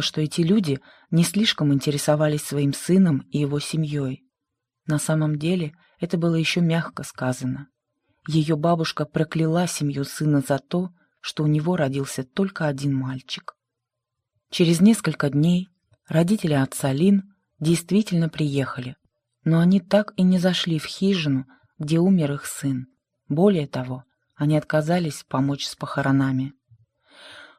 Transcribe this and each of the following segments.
что эти люди не слишком интересовались своим сыном и его семьей. На самом деле это было еще мягко сказано. Ее бабушка прокляла семью сына за то, что у него родился только один мальчик. Через несколько дней родители отца Лин действительно приехали, но они так и не зашли в хижину, где умер их сын. Более того, они отказались помочь с похоронами.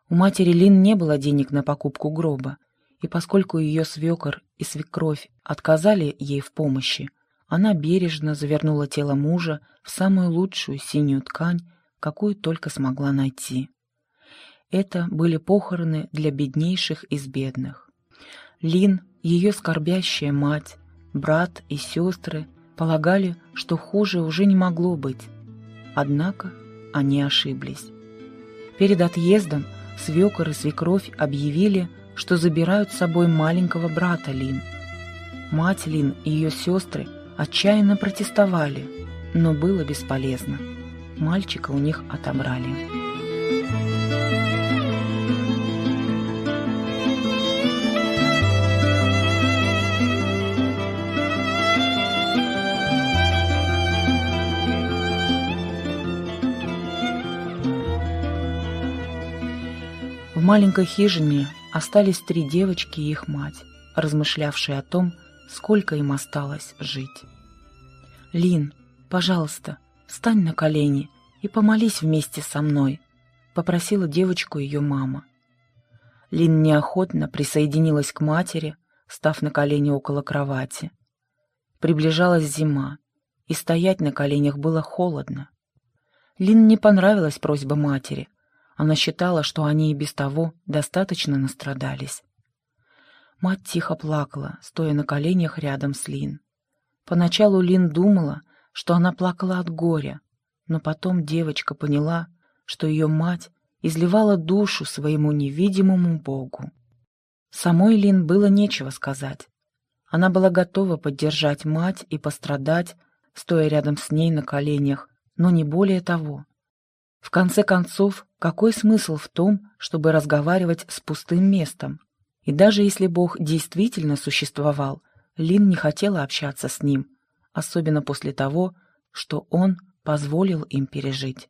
У матери Лин не было денег на покупку гроба, и поскольку ее свекор и свекровь отказали ей в помощи, она бережно завернула тело мужа в самую лучшую синюю ткань, какую только смогла найти. Это были похороны для беднейших из бедных. Лин, ее скорбящая мать, брат и сестры полагали, что хуже уже не могло быть. Однако они ошиблись. Перед отъездом свекор и свекровь объявили, что забирают с собой маленького брата Лин. Мать Лин и ее сестры отчаянно протестовали, но было бесполезно. Мальчика у них отобрали. Маленькой хижине остались три девочки и их мать, размышлявшие о том, сколько им осталось жить. «Лин, пожалуйста, встань на колени и помолись вместе со мной», — попросила девочку ее мама. Лин неохотно присоединилась к матери, став на колени около кровати. Приближалась зима, и стоять на коленях было холодно. Лин не понравилась просьба матери — она считала, что они и без того достаточно настрадались. Мать тихо плакала, стоя на коленях рядом с Лин. Поначалу Лин думала, что она плакала от горя, но потом девочка поняла, что ее мать изливала душу своему невидимому Богу. Самой Лин было нечего сказать. Она была готова поддержать мать и пострадать, стоя рядом с ней на коленях, но не более того. В конце концов, какой смысл в том, чтобы разговаривать с пустым местом? И даже если Бог действительно существовал, Лин не хотела общаться с ним, особенно после того, что он позволил им пережить.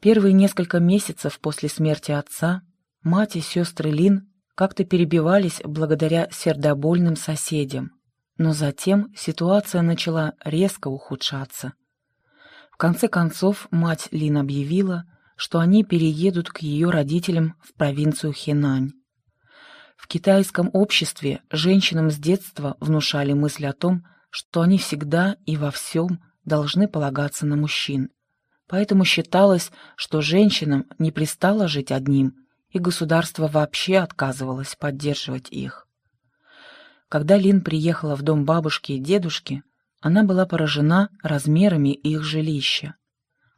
Первые несколько месяцев после смерти отца мать и сестры Лин как-то перебивались благодаря сердобольным соседям, но затем ситуация начала резко ухудшаться конце концов, мать Лин объявила, что они переедут к ее родителям в провинцию Хинань. В китайском обществе женщинам с детства внушали мысль о том, что они всегда и во всем должны полагаться на мужчин. Поэтому считалось, что женщинам не пристало жить одним, и государство вообще отказывалось поддерживать их. Когда Лин приехала в дом бабушки и дедушки, она была поражена размерами их жилища.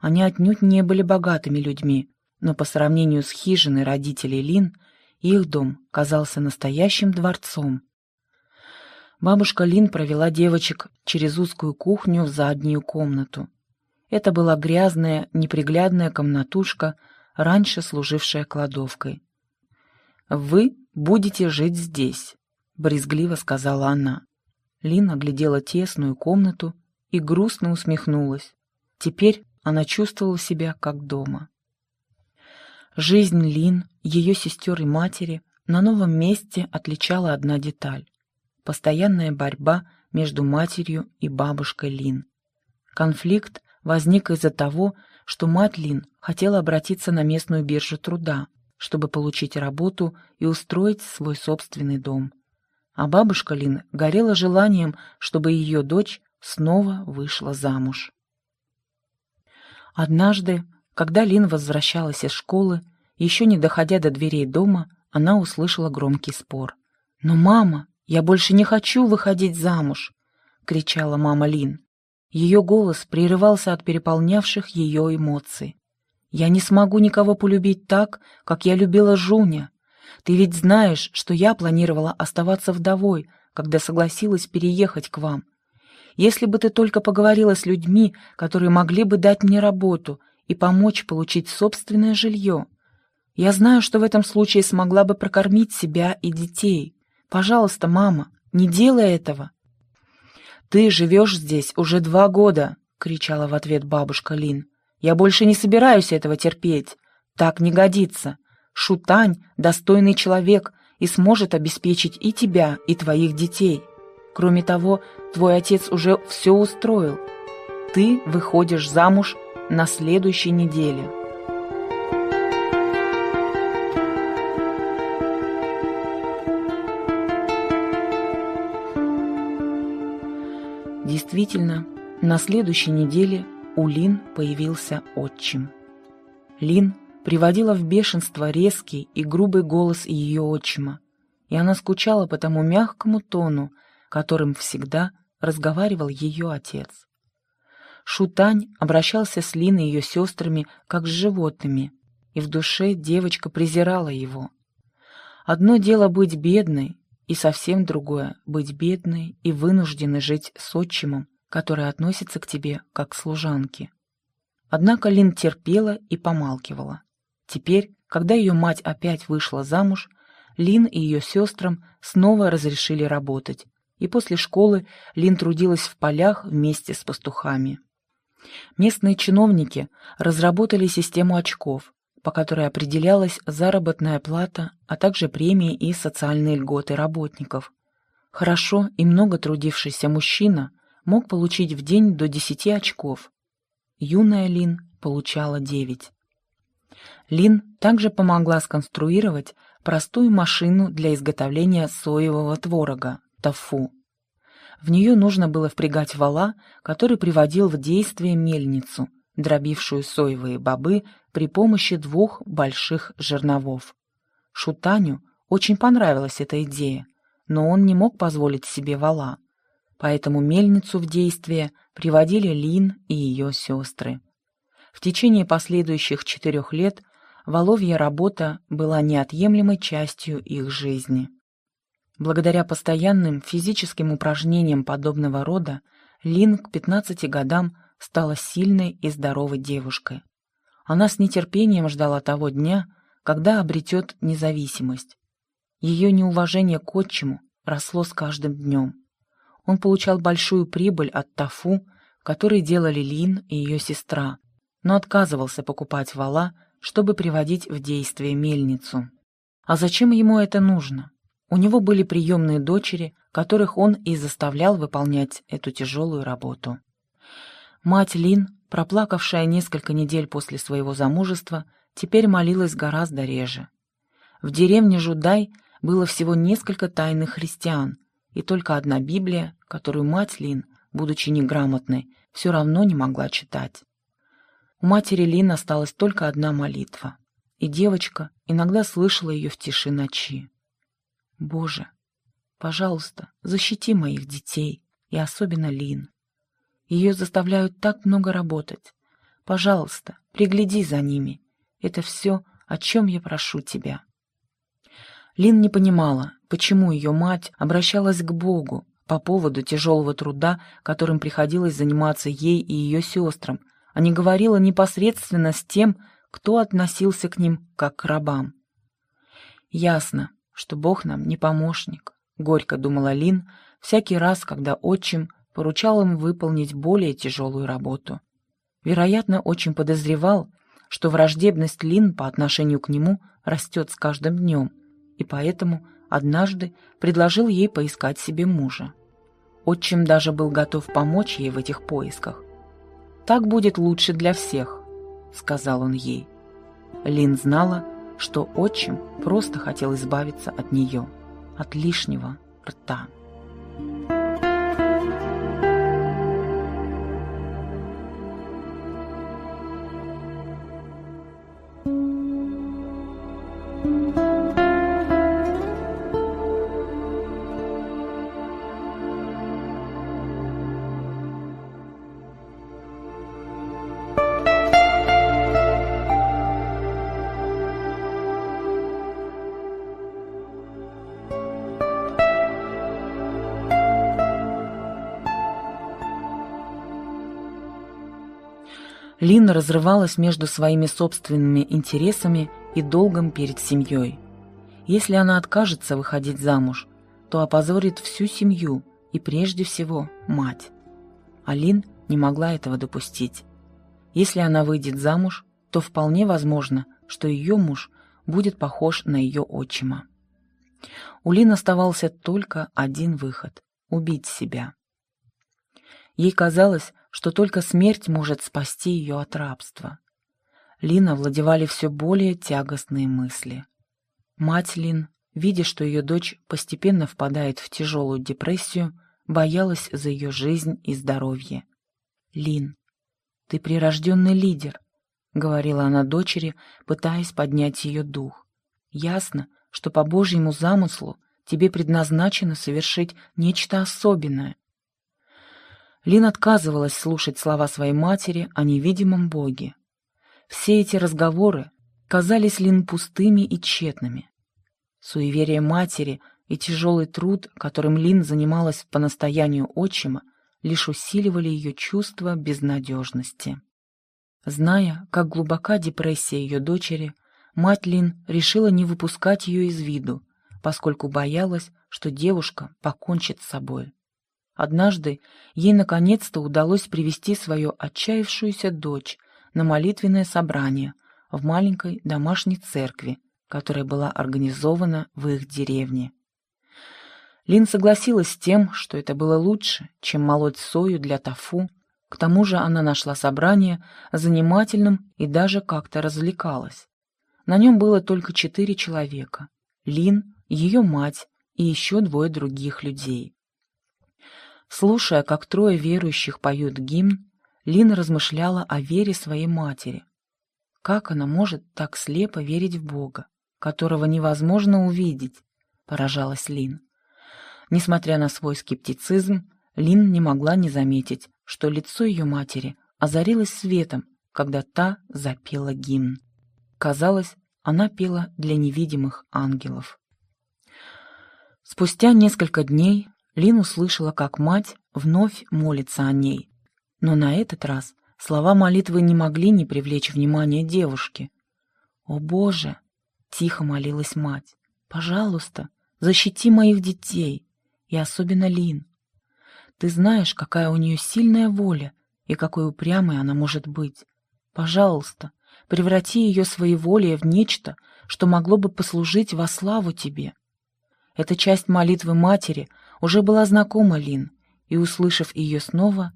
Они отнюдь не были богатыми людьми, но по сравнению с хижиной родителей Лин, их дом казался настоящим дворцом. Бабушка Лин провела девочек через узкую кухню в заднюю комнату. Это была грязная, неприглядная комнатушка, раньше служившая кладовкой. «Вы будете жить здесь», — брезгливо сказала она. Лин оглядела тесную комнату и грустно усмехнулась. Теперь она чувствовала себя как дома. Жизнь Лин, ее сестер и матери на новом месте отличала одна деталь — постоянная борьба между матерью и бабушкой Лин. Конфликт возник из-за того, что мать Лин хотела обратиться на местную биржу труда, чтобы получить работу и устроить свой собственный дом а бабушка Лин горела желанием, чтобы ее дочь снова вышла замуж. Однажды, когда Лин возвращалась из школы, еще не доходя до дверей дома, она услышала громкий спор. «Но, мама, я больше не хочу выходить замуж!» — кричала мама Лин. Ее голос прерывался от переполнявших ее эмоций. «Я не смогу никого полюбить так, как я любила Жуня. Ты ведь знаешь, что я планировала оставаться вдовой, когда согласилась переехать к вам. Если бы ты только поговорила с людьми, которые могли бы дать мне работу и помочь получить собственное жилье. Я знаю, что в этом случае смогла бы прокормить себя и детей. Пожалуйста, мама, не делай этого. Ты живешь здесь уже два года, кричала в ответ бабушка Лин. Я больше не собираюсь этого терпеть. Так не годится. Шутань — достойный человек и сможет обеспечить и тебя, и твоих детей. Кроме того, твой отец уже все устроил. Ты выходишь замуж на следующей неделе. Действительно, на следующей неделе у Лин появился отчим. Лин приводила в бешенство резкий и грубый голос ее отчима, и она скучала по тому мягкому тону, которым всегда разговаривал ее отец. Шутань обращался с Линой и ее сестрами как с животными, и в душе девочка презирала его. Одно дело быть бедной, и совсем другое — быть бедной и вынужденной жить с отчимом, который относится к тебе как к служанке. Однако Лин терпела и помалкивала. Теперь, когда ее мать опять вышла замуж, Лин и ее сестрам снова разрешили работать, и после школы Лин трудилась в полях вместе с пастухами. Местные чиновники разработали систему очков, по которой определялась заработная плата, а также премии и социальные льготы работников. Хорошо и много трудившийся мужчина мог получить в день до 10 очков. Юная Лин получала 9. Лин также помогла сконструировать простую машину для изготовления соевого творога – тофу. В нее нужно было впрягать вала, который приводил в действие мельницу, дробившую соевые бобы при помощи двух больших жерновов. Шутаню очень понравилась эта идея, но он не мог позволить себе вала поэтому мельницу в действие приводили Лин и ее сестры. В течение последующих четырех лет воловья работа была неотъемлемой частью их жизни. Благодаря постоянным физическим упражнениям подобного рода Лин к 15 годам стала сильной и здоровой девушкой. Она с нетерпением ждала того дня, когда обретет независимость. Ее неуважение к отчиму росло с каждым днем. Он получал большую прибыль от тафу, который делали Лин и ее сестра, но отказывался покупать вала, чтобы приводить в действие мельницу. А зачем ему это нужно? У него были приемные дочери, которых он и заставлял выполнять эту тяжелую работу. Мать Лин, проплакавшая несколько недель после своего замужества, теперь молилась гораздо реже. В деревне Жудай было всего несколько тайных христиан, и только одна Библия, которую мать Лин, будучи неграмотной, все равно не могла читать. У матери Лин осталась только одна молитва, и девочка иногда слышала ее в тиши ночи. «Боже, пожалуйста, защити моих детей, и особенно Лин. Ее заставляют так много работать. Пожалуйста, пригляди за ними. Это все, о чем я прошу тебя». Лин не понимала, почему ее мать обращалась к Богу по поводу тяжелого труда, которым приходилось заниматься ей и ее сестрам, а не говорила непосредственно с тем, кто относился к ним как к рабам. «Ясно, что Бог нам не помощник», — горько думала Лин всякий раз, когда отчим поручал им выполнить более тяжелую работу. Вероятно, очень подозревал, что враждебность Лин по отношению к нему растет с каждым днем — и поэтому однажды предложил ей поискать себе мужа. Отчим даже был готов помочь ей в этих поисках. «Так будет лучше для всех», — сказал он ей. Лин знала, что отчим просто хотел избавиться от нее, от лишнего рта. Лина разрывалась между своими собственными интересами и долгом перед семьей. Если она откажется выходить замуж, то опозорит всю семью и прежде всего мать. Алин не могла этого допустить. Если она выйдет замуж, то вполне возможно, что ее муж будет похож на ее отчима. У Лин оставался только один выход — убить себя. Ей казалось, что только смерть может спасти ее от рабства. Лина владевали все более тягостные мысли. Мать Лин, видя, что ее дочь постепенно впадает в тяжелую депрессию, боялась за ее жизнь и здоровье. «Лин, ты прирожденный лидер», — говорила она дочери, пытаясь поднять ее дух. «Ясно, что по Божьему замыслу тебе предназначено совершить нечто особенное. Лин отказывалась слушать слова своей матери о невидимом Боге. Все эти разговоры казались Лин пустыми и тщетными. Суеверие матери и тяжелый труд, которым Лин занималась по настоянию отчима, лишь усиливали ее чувство безнадежности. Зная, как глубока депрессия ее дочери, мать Лин решила не выпускать ее из виду, поскольку боялась, что девушка покончит с собой. Однажды ей наконец-то удалось привести свою отчаявшуюся дочь на молитвенное собрание в маленькой домашней церкви, которая была организована в их деревне. Лин согласилась с тем, что это было лучше, чем молоть сою для тофу, к тому же она нашла собрание занимательным и даже как-то развлекалась. На нем было только четыре человека — Лин, ее мать и еще двое других людей. Слушая, как трое верующих поют гимн, Лина размышляла о вере своей матери. Как она может так слепо верить в Бога, которого невозможно увидеть, поражалась Лин. Несмотря на свой скептицизм, Лин не могла не заметить, что лицо ее матери озарилось светом, когда та запела гимн. Казалось, она пела для невидимых ангелов. Спустя несколько дней Лин услышала, как мать вновь молится о ней. Но на этот раз слова молитвы не могли не привлечь внимание девушки. «О Боже!» — тихо молилась мать. «Пожалуйста, защити моих детей, и особенно Лин. Ты знаешь, какая у нее сильная воля и какой упрямой она может быть. Пожалуйста, преврати ее своеволие в нечто, что могло бы послужить во славу тебе». Эта часть молитвы матери — уже была знакома Лин, и, услышав ее снова,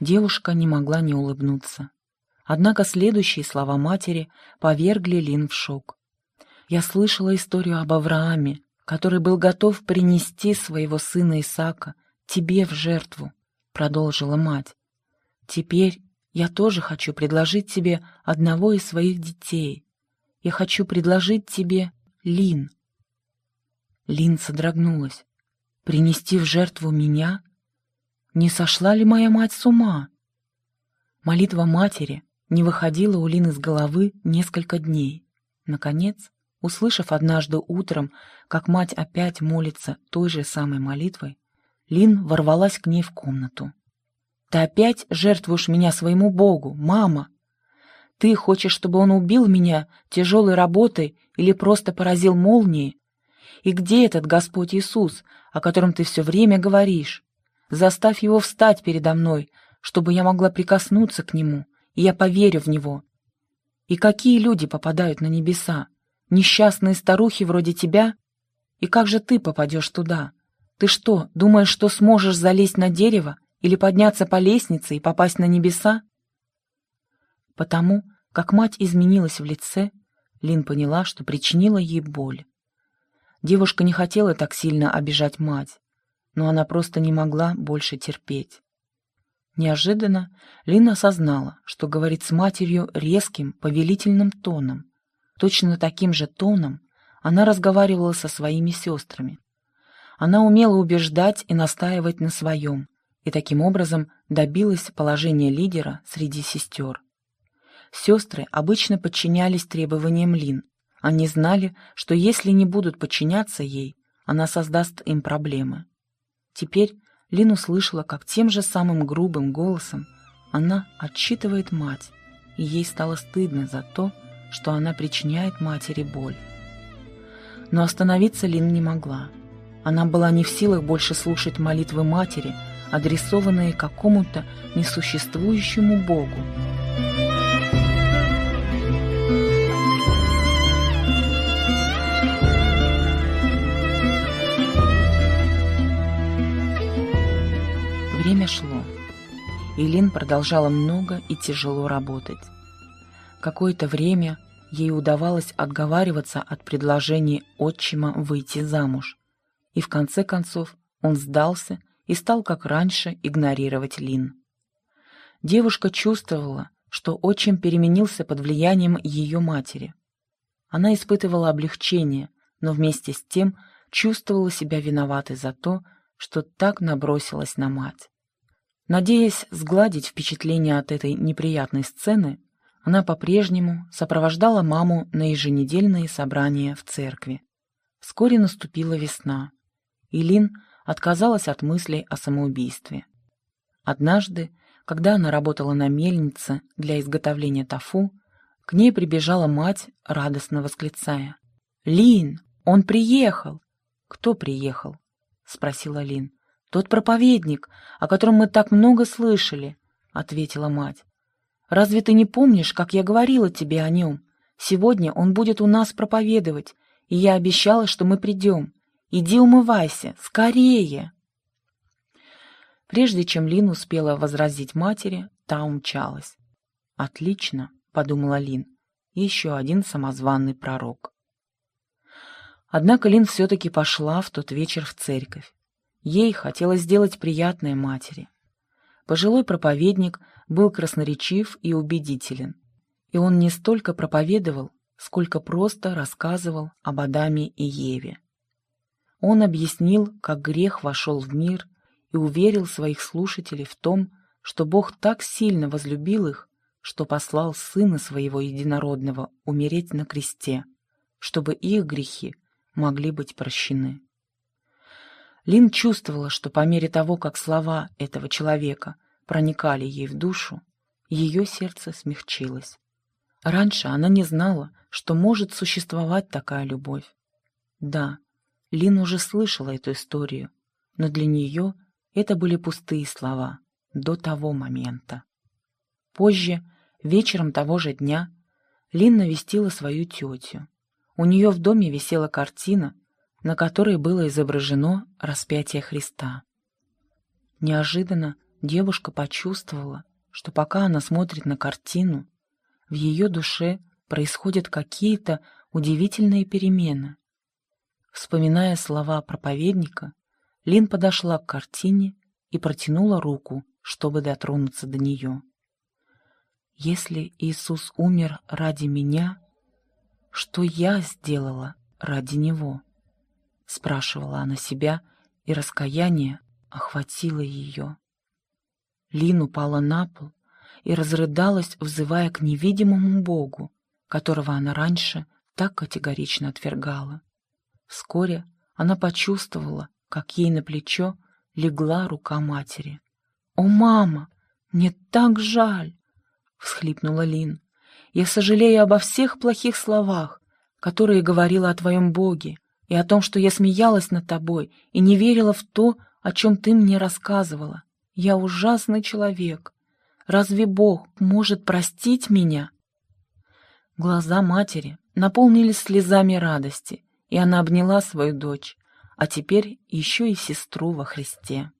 девушка не могла не улыбнуться. Однако следующие слова матери повергли Лин в шок. «Я слышала историю об Аврааме, который был готов принести своего сына Исаака тебе в жертву», — продолжила мать. «Теперь я тоже хочу предложить тебе одного из своих детей. Я хочу предложить тебе Лин». Лин содрогнулась. Принести в жертву меня? Не сошла ли моя мать с ума? Молитва матери не выходила у Лины из головы несколько дней. Наконец, услышав однажды утром, как мать опять молится той же самой молитвой, Лин ворвалась к ней в комнату. «Ты опять жертвуешь меня своему Богу, мама! Ты хочешь, чтобы он убил меня тяжелой работой или просто поразил молнией? И где этот Господь Иисус, о котором ты все время говоришь? Заставь его встать передо мной, чтобы я могла прикоснуться к нему, и я поверю в него. И какие люди попадают на небеса? Несчастные старухи вроде тебя? И как же ты попадешь туда? Ты что, думаешь, что сможешь залезть на дерево или подняться по лестнице и попасть на небеса? Потому, как мать изменилась в лице, Лин поняла, что причинила ей боль. Девушка не хотела так сильно обижать мать, но она просто не могла больше терпеть. Неожиданно Лина осознала, что говорит с матерью резким, повелительным тоном. Точно таким же тоном она разговаривала со своими сестрами. Она умела убеждать и настаивать на своем, и таким образом добилась положения лидера среди сестер. Сестры обычно подчинялись требованиям Лин, они знали, что если не будут подчиняться ей, она создаст им проблемы. Теперь Лин услышала, как тем же самым грубым голосом она отчитывает мать, и ей стало стыдно за то, что она причиняет матери боль. Но остановиться Лин не могла. Она была не в силах больше слушать молитвы матери, адресованные какому-то несуществующему Богу. Время шло. Илин продолжала много и тяжело работать. Какое-то время ей удавалось отговариваться от предложений отчима выйти замуж. И в конце концов он сдался и стал, как раньше, игнорировать Лин. Девушка чувствовала, что отчим переменился под влиянием ее матери. Она испытывала облегчение, но вместе с тем чувствовала себя виноватой за то, что так набросилась на мать. Надеясь сгладить впечатление от этой неприятной сцены, она по-прежнему сопровождала маму на еженедельные собрания в церкви. Вскоре наступила весна, и Лин отказалась от мыслей о самоубийстве. Однажды, когда она работала на мельнице для изготовления тофу, к ней прибежала мать, радостно восклицая. «Лин, он приехал!» «Кто приехал?» — спросила Лин. «Тот проповедник, о котором мы так много слышали», — ответила мать. «Разве ты не помнишь, как я говорила тебе о нем? Сегодня он будет у нас проповедовать, и я обещала, что мы придем. Иди умывайся, скорее!» Прежде чем Лин успела возразить матери, та умчалась. «Отлично», — подумала Лин, — «еще один самозванный пророк». Однако Лин все-таки пошла в тот вечер в церковь. Ей хотелось сделать приятное матери. Пожилой проповедник был красноречив и убедителен. И он не столько проповедовал, сколько просто рассказывал об Адаме и Еве. Он объяснил, как грех вошел в мир и уверил своих слушателей в том, что Бог так сильно возлюбил их, что послал Сына Своего Единородного умереть на кресте, чтобы их грехи могли быть прощены. Лин чувствовала, что по мере того, как слова этого человека проникали ей в душу, ее сердце смягчилось. Раньше она не знала, что может существовать такая любовь. Да, Лин уже слышала эту историю, но для нее это были пустые слова до того момента. Позже, вечером того же дня, Лин навестила свою тетю. У нее в доме висела картина, на которой было изображено распятие Христа. Неожиданно девушка почувствовала, что пока она смотрит на картину, в ее душе происходят какие-то удивительные перемены. Вспоминая слова проповедника, Лин подошла к картине и протянула руку, чтобы дотронуться до нее. «Если Иисус умер ради меня, что я сделала ради Него?» — спрашивала она себя, и раскаяние охватило ее. Лин упала на пол и разрыдалась, взывая к невидимому Богу, которого она раньше так категорично отвергала. Вскоре она почувствовала, как ей на плечо легла рука матери. «О, мама, мне так жаль!» — всхлипнула Лин. «Я сожалею обо всех плохих словах, которые говорила о твоем Боге, и о том, что я смеялась над тобой и не верила в то, о чем ты мне рассказывала. Я ужасный человек. Разве Бог может простить меня?» Глаза матери наполнились слезами радости, и она обняла свою дочь, а теперь еще и сестру во Христе.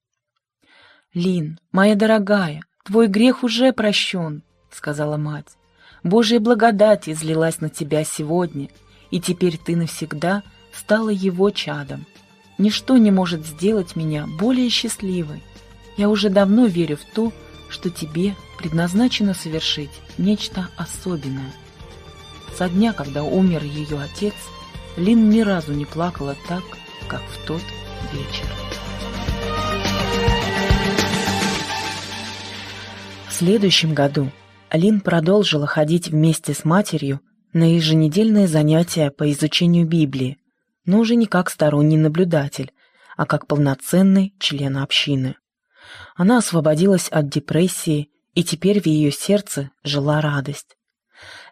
«Лин, моя дорогая, твой грех уже прощен», — сказала мать. «Божья благодать излилась на тебя сегодня, и теперь ты навсегда — стала его чадом. Ничто не может сделать меня более счастливой. Я уже давно верю в то, что тебе предназначено совершить нечто особенное. Со дня, когда умер ее отец, Лин ни разу не плакала так, как в тот вечер. В следующем году Лин продолжила ходить вместе с матерью на еженедельные занятия по изучению Библии, но уже не как сторонний наблюдатель, а как полноценный член общины. Она освободилась от депрессии, и теперь в ее сердце жила радость.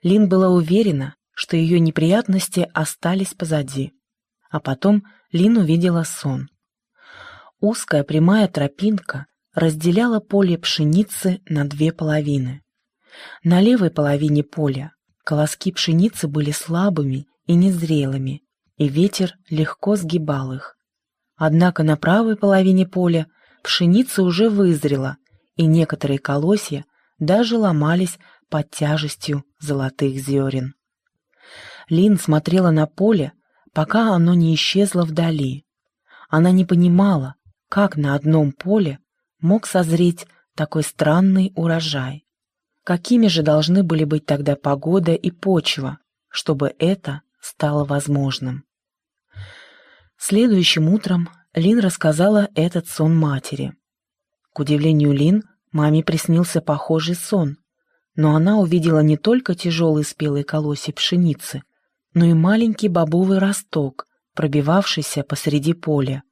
Лин была уверена, что ее неприятности остались позади. А потом Лин увидела сон. Узкая прямая тропинка разделяла поле пшеницы на две половины. На левой половине поля колоски пшеницы были слабыми и незрелыми, и ветер легко сгибал их. Однако на правой половине поля пшеница уже вызрела, и некоторые колосья даже ломались под тяжестью золотых зерен. Лин смотрела на поле, пока оно не исчезло вдали. Она не понимала, как на одном поле мог созреть такой странный урожай. Какими же должны были быть тогда погода и почва, чтобы это стало возможным? Следующим утром Лин рассказала этот сон матери. К удивлению Лин, маме приснился похожий сон, но она увидела не только тяжелые спелые колосья пшеницы, но и маленький бобовый росток, пробивавшийся посреди поля,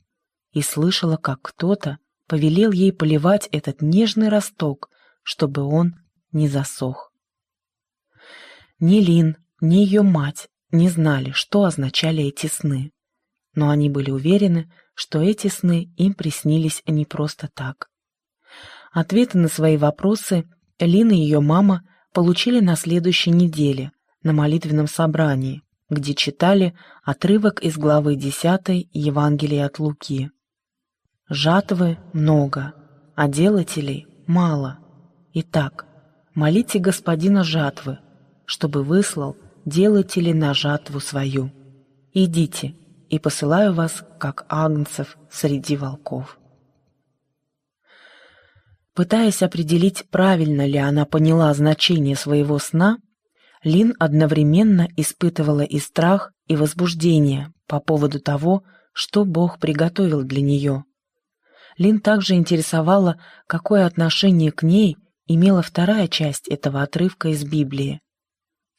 и слышала, как кто-то повелел ей поливать этот нежный росток, чтобы он не засох. Ни Лин, ни ее мать не знали, что означали эти сны, но они были уверены, что эти сны им приснились не просто так. Ответы на свои вопросы Лин и ее мама получили на следующей неделе на молитвенном собрании, где читали отрывок из главы 10 Евангелия от Луки. «Жатвы много, а делателей мало. Итак, молите господина жатвы, чтобы выслал делателей на жатву свою. Идите, и посылаю вас, как агнцев среди волков». Пытаясь определить, правильно ли она поняла значение своего сна, Лин одновременно испытывала и страх, и возбуждение по поводу того, что Бог приготовил для нее. Лин также интересовала, какое отношение к ней имела вторая часть этого отрывка из Библии.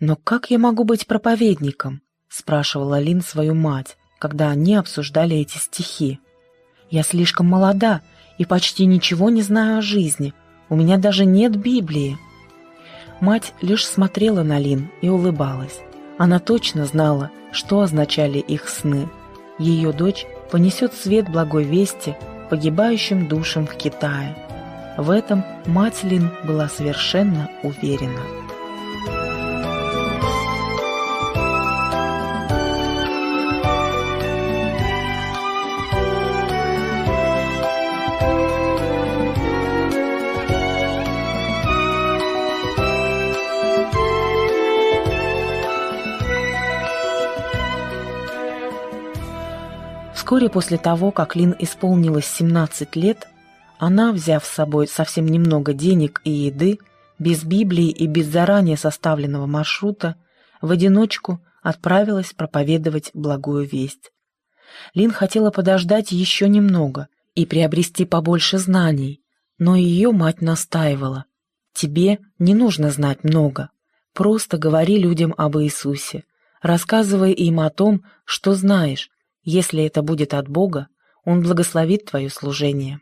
«Но как я могу быть проповедником?» — спрашивала Лин свою мать, когда они обсуждали эти стихи. «Я слишком молода и почти ничего не знаю о жизни. У меня даже нет Библии». Мать лишь смотрела на Лин и улыбалась. Она точно знала, что означали их сны. Ее дочь понесет свет благой вести погибающим душам в Китае. В этом мать Лин была совершенно уверена. Вскоре после того, как Лин исполнилось 17 лет, она, взяв с собой совсем немного денег и еды, без Библии и без заранее составленного маршрута, в одиночку отправилась проповедовать благую весть. Лин хотела подождать еще немного и приобрести побольше знаний, но ее мать настаивала. «Тебе не нужно знать много, просто говори людям об Иисусе, рассказывай им о том, что знаешь, если это будет от Бога, Он благословит твое служение.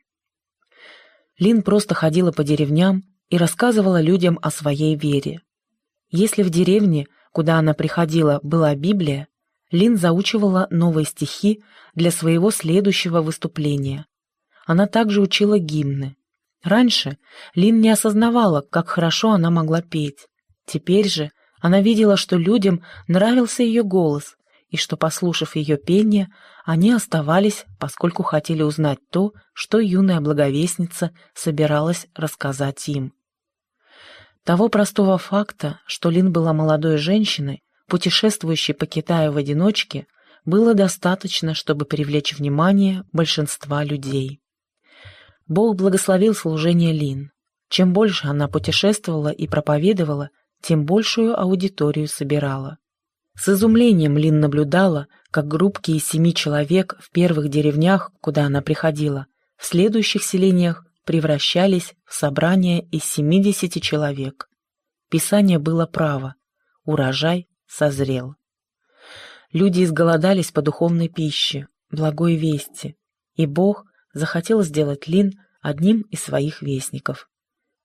Лин просто ходила по деревням и рассказывала людям о своей вере. Если в деревне, куда она приходила, была Библия, Лин заучивала новые стихи для своего следующего выступления. Она также учила гимны. Раньше Лин не осознавала, как хорошо она могла петь. Теперь же она видела, что людям нравился ее голос, и что, послушав ее пение, они оставались, поскольку хотели узнать то, что юная благовестница собиралась рассказать им. Того простого факта, что Лин была молодой женщиной, путешествующей по Китаю в одиночке, было достаточно, чтобы привлечь внимание большинства людей. Бог благословил служение Лин. Чем больше она путешествовала и проповедовала, тем большую аудиторию собирала. С изумлением Лин наблюдала, как группки из семи человек в первых деревнях, куда она приходила, в следующих селениях превращались в собрание из семидесяти человек. Писание было право, урожай созрел. Люди изголодались по духовной пище, благой вести, и Бог захотел сделать Лин одним из своих вестников.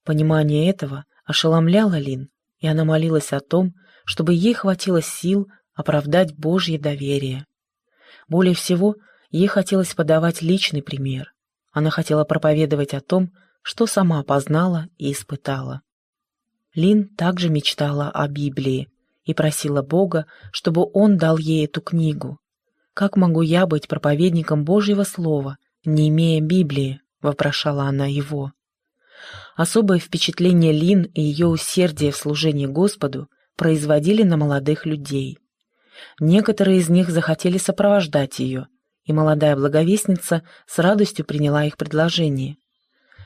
Понимание этого ошеломляло Лин, и она молилась о том, чтобы ей хватило сил оправдать Божье доверие. Более всего, ей хотелось подавать личный пример. Она хотела проповедовать о том, что сама познала и испытала. Лин также мечтала о Библии и просила Бога, чтобы Он дал ей эту книгу. «Как могу я быть проповедником Божьего Слова, не имея Библии?» — вопрошала она его. Особое впечатление Лин и ее усердие в служении Господу производили на молодых людей. Некоторые из них захотели сопровождать ее, и молодая благовестница с радостью приняла их предложение.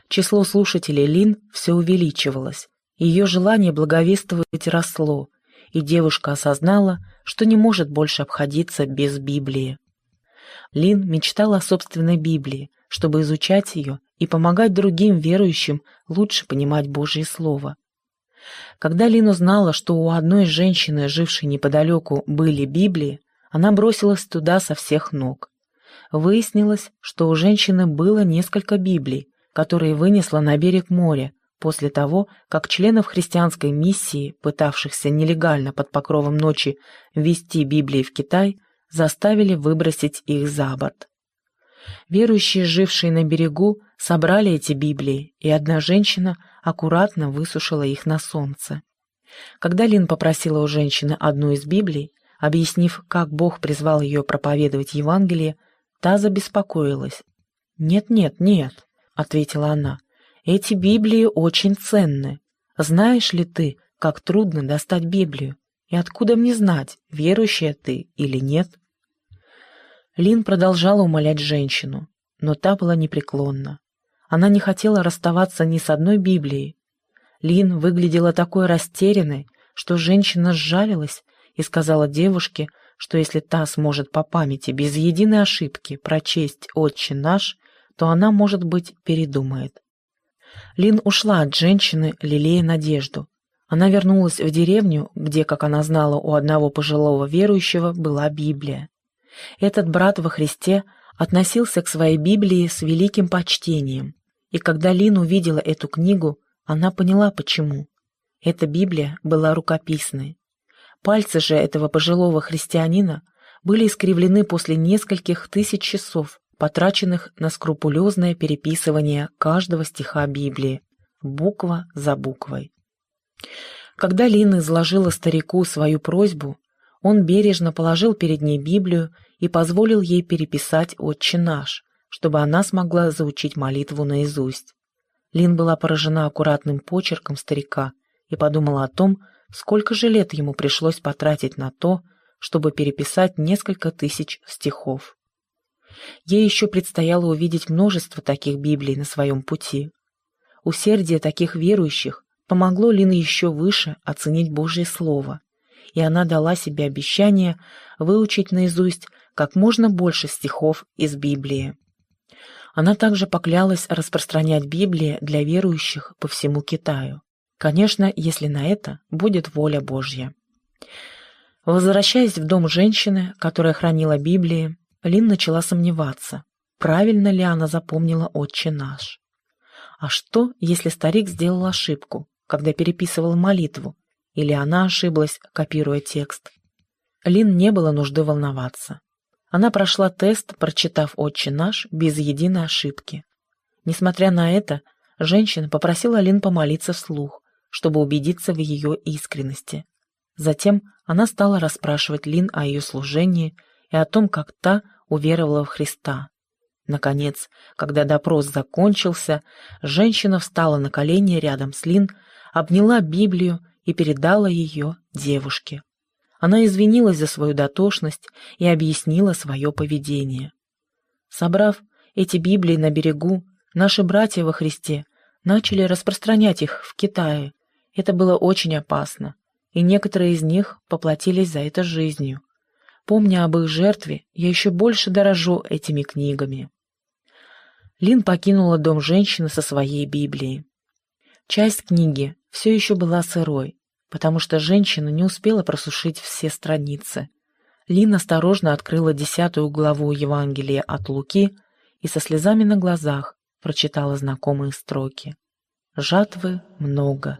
Число слушателей Лин все увеличивалось, ее желание благовествовать росло, и девушка осознала, что не может больше обходиться без Библии. Лин мечтала о собственной Библии, чтобы изучать ее и помогать другим верующим лучше понимать Божье Слово. Когда Лин узнала, что у одной женщины, жившей неподалеку, были Библии, она бросилась туда со всех ног. Выяснилось, что у женщины было несколько Библий, которые вынесла на берег моря после того, как членов христианской миссии, пытавшихся нелегально под покровом ночи ввести Библии в Китай, заставили выбросить их за борт. Верующие, жившие на берегу, собрали эти Библии, и одна женщина аккуратно высушила их на солнце. Когда Лин попросила у женщины одну из Библий, объяснив, как Бог призвал ее проповедовать Евангелие, та забеспокоилась. «Нет-нет, нет», — ответила она, — «эти Библии очень ценны. Знаешь ли ты, как трудно достать Библию? И откуда мне знать, верующая ты или нет?» Лин продолжала умолять женщину, но та была непреклонна. Она не хотела расставаться ни с одной Библией. Лин выглядела такой растерянной, что женщина сжалилась и сказала девушке, что если та сможет по памяти без единой ошибки прочесть «Отче наш», то она, может быть, передумает. Лин ушла от женщины, лелея надежду. Она вернулась в деревню, где, как она знала, у одного пожилого верующего была Библия. Этот брат во Христе относился к своей Библии с великим почтением, и когда Лин увидела эту книгу, она поняла, почему. Эта Библия была рукописной. Пальцы же этого пожилого христианина были искривлены после нескольких тысяч часов, потраченных на скрупулезное переписывание каждого стиха Библии, буква за буквой. Когда Лин изложила старику свою просьбу, он бережно положил перед ней Библию и позволил ей переписать «Отче наш», чтобы она смогла заучить молитву наизусть. Лин была поражена аккуратным почерком старика и подумала о том, сколько же лет ему пришлось потратить на то, чтобы переписать несколько тысяч стихов. Ей еще предстояло увидеть множество таких Библий на своем пути. Усердие таких верующих помогло Лин еще выше оценить Божье Слово и она дала себе обещание выучить наизусть как можно больше стихов из Библии. Она также поклялась распространять Библии для верующих по всему Китаю. Конечно, если на это будет воля Божья. Возвращаясь в дом женщины, которая хранила Библии, Лин начала сомневаться, правильно ли она запомнила «Отче наш». А что, если старик сделал ошибку, когда переписывал молитву, или она ошиблась, копируя текст. Лин не было нужды волноваться. Она прошла тест, прочитав «Отче наш» без единой ошибки. Несмотря на это, женщина попросила Лин помолиться вслух, чтобы убедиться в ее искренности. Затем она стала расспрашивать Лин о ее служении и о том, как та уверовала в Христа. Наконец, когда допрос закончился, женщина встала на колени рядом с Лин, обняла Библию и передала ее девушке. Она извинилась за свою дотошность и объяснила свое поведение. Собрав эти Библии на берегу, наши братья во Христе начали распространять их в Китае. Это было очень опасно, и некоторые из них поплатились за это жизнью. Помня об их жертве, я еще больше дорожу этими книгами. Лин покинула дом женщины со своей Библией. Часть книги все еще была сырой, потому что женщина не успела просушить все страницы. Лин осторожно открыла десятую главу Евангелия от Луки и со слезами на глазах прочитала знакомые строки. «Жатвы много,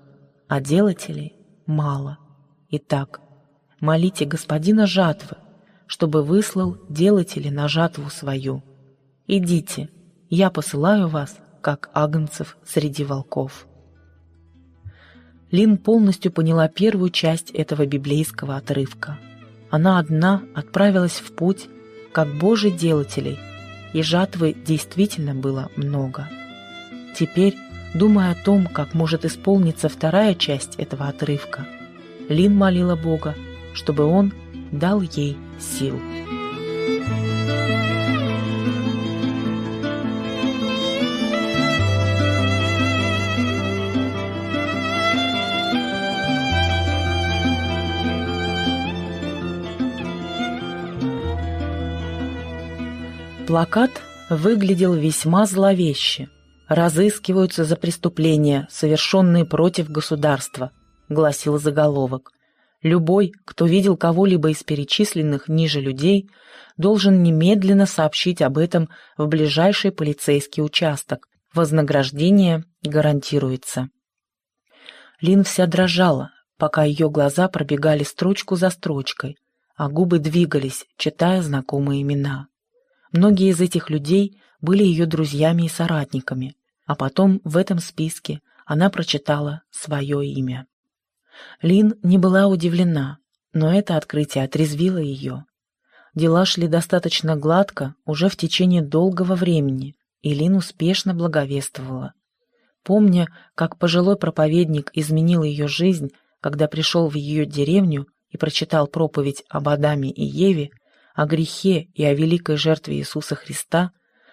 а делателей мало. Итак, молите господина жатвы, чтобы выслал делателя на жатву свою. Идите, я посылаю вас, как агнцев среди волков». Лин полностью поняла первую часть этого библейского отрывка. Она одна отправилась в путь, как Божий делателей, и жатвы действительно было много. Теперь, думая о том, как может исполниться вторая часть этого отрывка, Лин молила Бога, чтобы он дал ей сил. Плакат выглядел весьма зловеще. «Разыскиваются за преступления, совершенные против государства», — гласил заголовок. «Любой, кто видел кого-либо из перечисленных ниже людей, должен немедленно сообщить об этом в ближайший полицейский участок. Вознаграждение гарантируется». Лин вся дрожала, пока ее глаза пробегали строчку за строчкой, а губы двигались, читая знакомые имена. Многие из этих людей были ее друзьями и соратниками, а потом в этом списке она прочитала свое имя. Лин не была удивлена, но это открытие отрезвило ее. Дела шли достаточно гладко уже в течение долгого времени, и Лин успешно благовествовала. Помня, как пожилой проповедник изменил ее жизнь, когда пришел в ее деревню и прочитал проповедь об Адаме и Еве, о грехе и о великой жертве Иисуса Христа,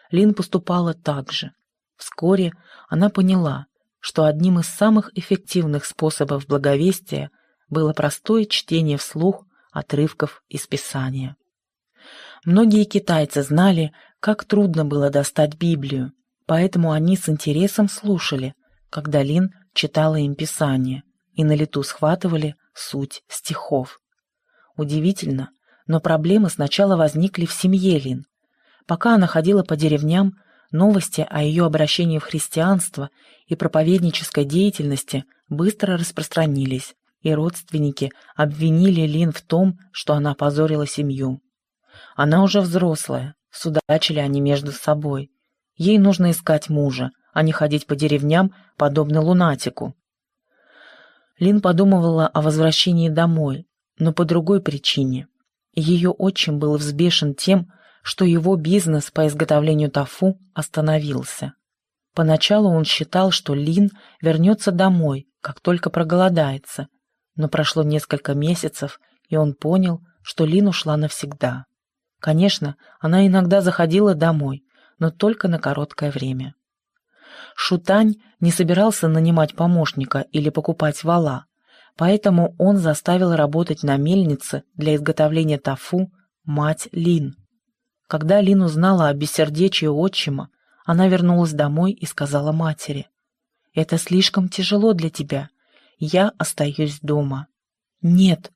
Лин поступала так же. Вскоре она поняла, что одним из самых эффективных способов благовестия было простое чтение вслух отрывков из Писания. Многие китайцы знали, как трудно было достать Библию, поэтому они с интересом слушали, когда Лин читала им Писание, и на лету схватывали суть стихов. Удивительно, но проблемы сначала возникли в семье Лин. Пока она ходила по деревням, новости о ее обращении в христианство и проповеднической деятельности быстро распространились, и родственники обвинили Лин в том, что она позорила семью. Она уже взрослая, судачили они между собой. Ей нужно искать мужа, а не ходить по деревням, подобно лунатику. Лин подумывала о возвращении домой, но по другой причине. Ее отчим был взбешен тем, что его бизнес по изготовлению тофу остановился. Поначалу он считал, что Лин вернется домой, как только проголодается, но прошло несколько месяцев, и он понял, что Лин ушла навсегда. Конечно, она иногда заходила домой, но только на короткое время. Шутань не собирался нанимать помощника или покупать вала, Поэтому он заставил работать на мельнице для изготовления тофу мать Лин. Когда Лин узнала о бессердечии отчима, она вернулась домой и сказала матери, «Это слишком тяжело для тебя. Я остаюсь дома». «Нет,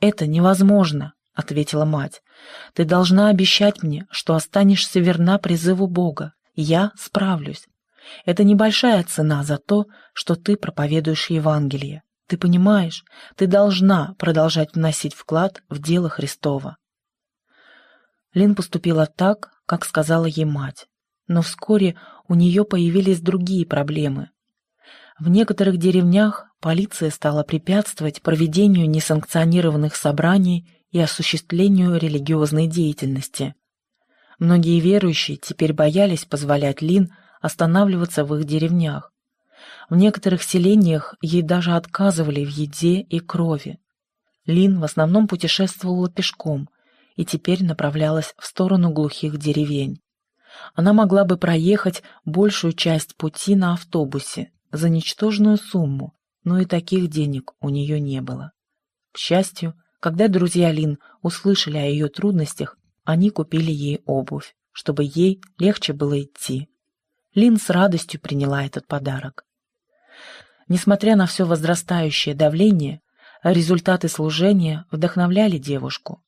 это невозможно», — ответила мать. «Ты должна обещать мне, что останешься верна призыву Бога. Я справлюсь. Это небольшая цена за то, что ты проповедуешь Евангелие. Ты понимаешь, ты должна продолжать вносить вклад в дело Христова. Лин поступила так, как сказала ей мать, но вскоре у нее появились другие проблемы. В некоторых деревнях полиция стала препятствовать проведению несанкционированных собраний и осуществлению религиозной деятельности. Многие верующие теперь боялись позволять Лин останавливаться в их деревнях, в некоторых селениях ей даже отказывали в еде и крови. Лин в основном путешествовала пешком и теперь направлялась в сторону глухих деревень. Она могла бы проехать большую часть пути на автобусе за ничтожную сумму, но и таких денег у нее не было. К счастью, когда друзья Лин услышали о ее трудностях, они купили ей обувь, чтобы ей легче было идти. Лин с радостью приняла этот подарок. Несмотря на все возрастающее давление, результаты служения вдохновляли девушку.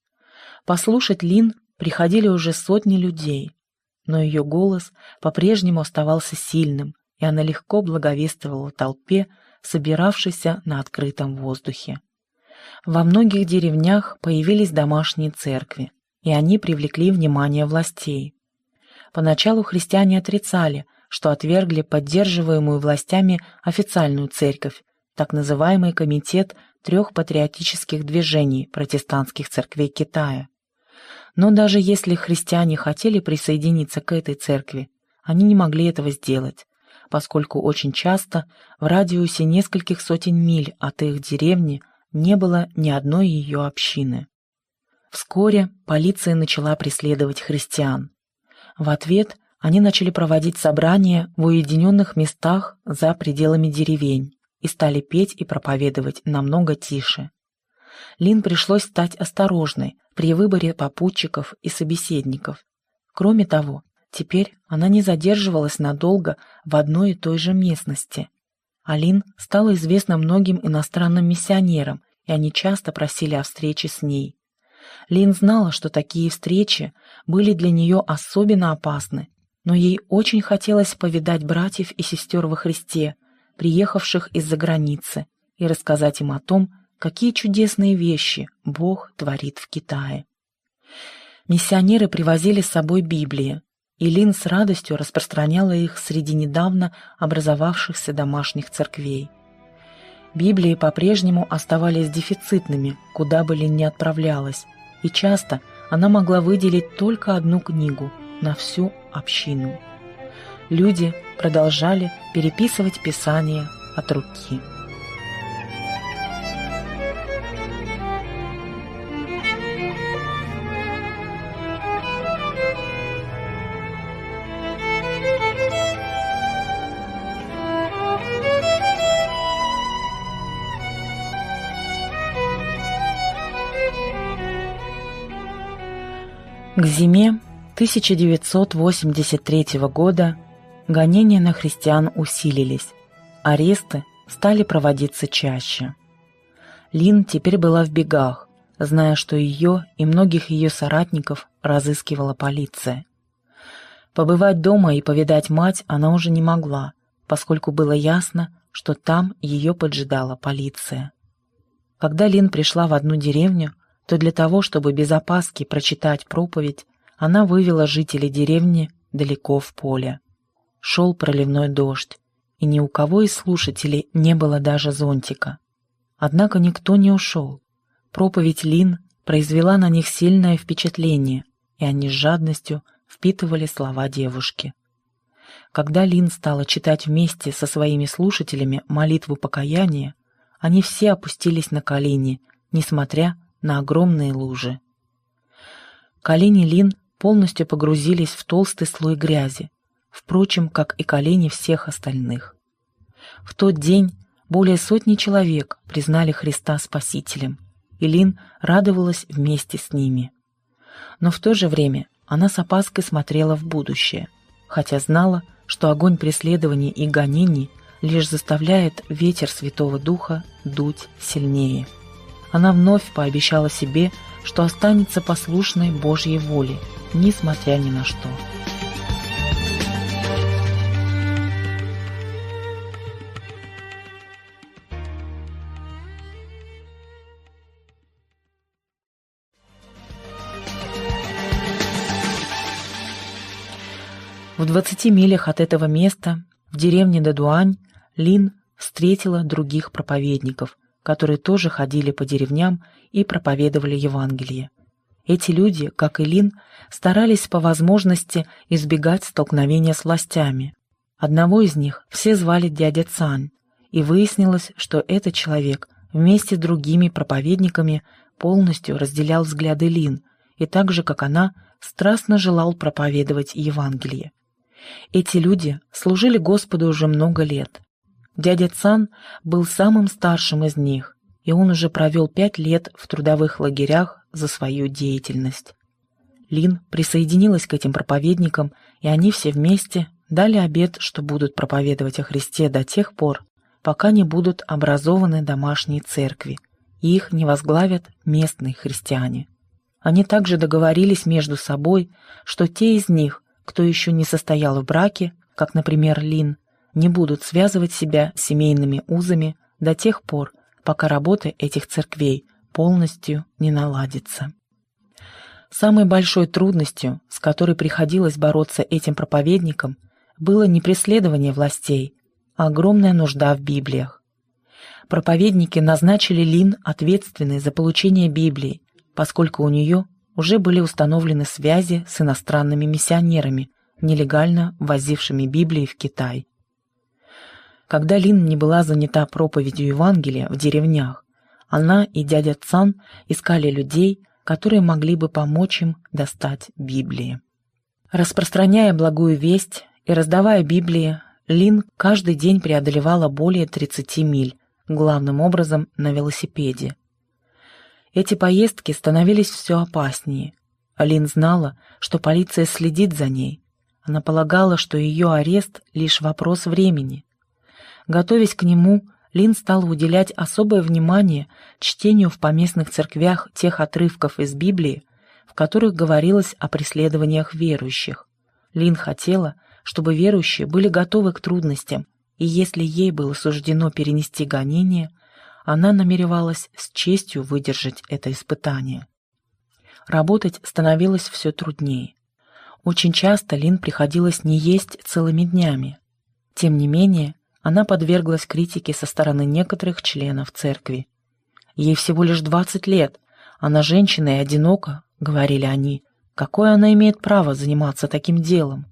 Послушать Лин приходили уже сотни людей, но ее голос по-прежнему оставался сильным, и она легко благовествовала толпе собиравшийся на открытом воздухе. Во многих деревнях появились домашние церкви, и они привлекли внимание властей. Поначалу христиане отрицали, что отвергли поддерживаемую властями официальную церковь, так называемый комитет трех патриотических движений протестантских церквей Китая. Но даже если христиане хотели присоединиться к этой церкви, они не могли этого сделать, поскольку очень часто в радиусе нескольких сотен миль от их деревни не было ни одной ее общины. Вскоре полиция начала преследовать христиан. В ответ они начали проводить собрания в уединенных местах за пределами деревень и стали петь и проповедовать намного тише. Лин пришлось стать осторожной при выборе попутчиков и собеседников. Кроме того, теперь она не задерживалась надолго в одной и той же местности. Алин стала известна многим иностранным миссионерам, и они часто просили о встрече с ней. Лин знала, что такие встречи были для нее особенно опасны, но ей очень хотелось повидать братьев и сестер во Христе, приехавших из-за границы, и рассказать им о том, какие чудесные вещи Бог творит в Китае. Миссионеры привозили с собой Библии, и Лин с радостью распространяла их среди недавно образовавшихся домашних церквей. Библии по-прежнему оставались дефицитными, куда бы Лин ни отправлялась, и часто она могла выделить только одну книгу на всю общину. Люди продолжали переписывать Писание от руки. К зиме 1983 года гонения на христиан усилились, аресты стали проводиться чаще. Лин теперь была в бегах, зная, что ее и многих ее соратников разыскивала полиция. Побывать дома и повидать мать она уже не могла, поскольку было ясно, что там ее поджидала полиция. Когда Лин пришла в одну деревню, то для того, чтобы без опаски прочитать проповедь, она вывела жителей деревни далеко в поле. Шел проливной дождь, и ни у кого из слушателей не было даже зонтика. Однако никто не ушел. Проповедь Лин произвела на них сильное впечатление, и они с жадностью впитывали слова девушки. Когда Лин стала читать вместе со своими слушателями молитву покаяния, они все опустились на колени, несмотря на огромные лужи. Колени Лин полностью погрузились в толстый слой грязи, впрочем, как и колени всех остальных. В тот день более сотни человек признали Христа Спасителем, и Лин радовалась вместе с ними. Но в то же время она с опаской смотрела в будущее, хотя знала, что огонь преследований и гонений лишь заставляет ветер Святого Духа дуть сильнее она вновь пообещала себе, что останется послушной Божьей воле, несмотря ни на что. В двадцати милях от этого места, в деревне Дадуань, Лин встретила других проповедников, которые тоже ходили по деревням и проповедовали Евангелие. Эти люди, как и Лин, старались по возможности избегать столкновения с властями. Одного из них все звали дядя Цан, и выяснилось, что этот человек вместе с другими проповедниками полностью разделял взгляды Лин и так же, как она, страстно желал проповедовать Евангелие. Эти люди служили Господу уже много лет, Дядя Цан был самым старшим из них, и он уже провел пять лет в трудовых лагерях за свою деятельность. Лин присоединилась к этим проповедникам, и они все вместе дали обет, что будут проповедовать о Христе до тех пор, пока не будут образованы домашние церкви, и их не возглавят местные христиане. Они также договорились между собой, что те из них, кто еще не состоял в браке, как, например, Лин, не будут связывать себя семейными узами до тех пор, пока работа этих церквей полностью не наладится. Самой большой трудностью, с которой приходилось бороться этим проповедникам, было не преследование властей, а огромная нужда в Библиях. Проповедники назначили Лин ответственной за получение Библии, поскольку у нее уже были установлены связи с иностранными миссионерами, нелегально возившими Библии в Китай. Когда Лин не была занята проповедью Евангелия в деревнях, она и дядя Цан искали людей, которые могли бы помочь им достать Библии. Распространяя благую весть и раздавая Библии, Лин каждый день преодолевала более 30 миль, главным образом на велосипеде. Эти поездки становились все опаснее. Лин знала, что полиция следит за ней. Она полагала, что ее арест — лишь вопрос времени. Готовясь к нему, Лин стала уделять особое внимание чтению в поместных церквях тех отрывков из Библии, в которых говорилось о преследованиях верующих. Лин хотела, чтобы верующие были готовы к трудностям, и если ей было суждено перенести гонение, она намеревалась с честью выдержать это испытание. Работать становилось все труднее. Очень часто Лин приходилось не есть целыми днями. Тем не менее, она подверглась критике со стороны некоторых членов церкви. Ей всего лишь 20 лет, она женщина и одинока, говорили они. Какое она имеет право заниматься таким делом?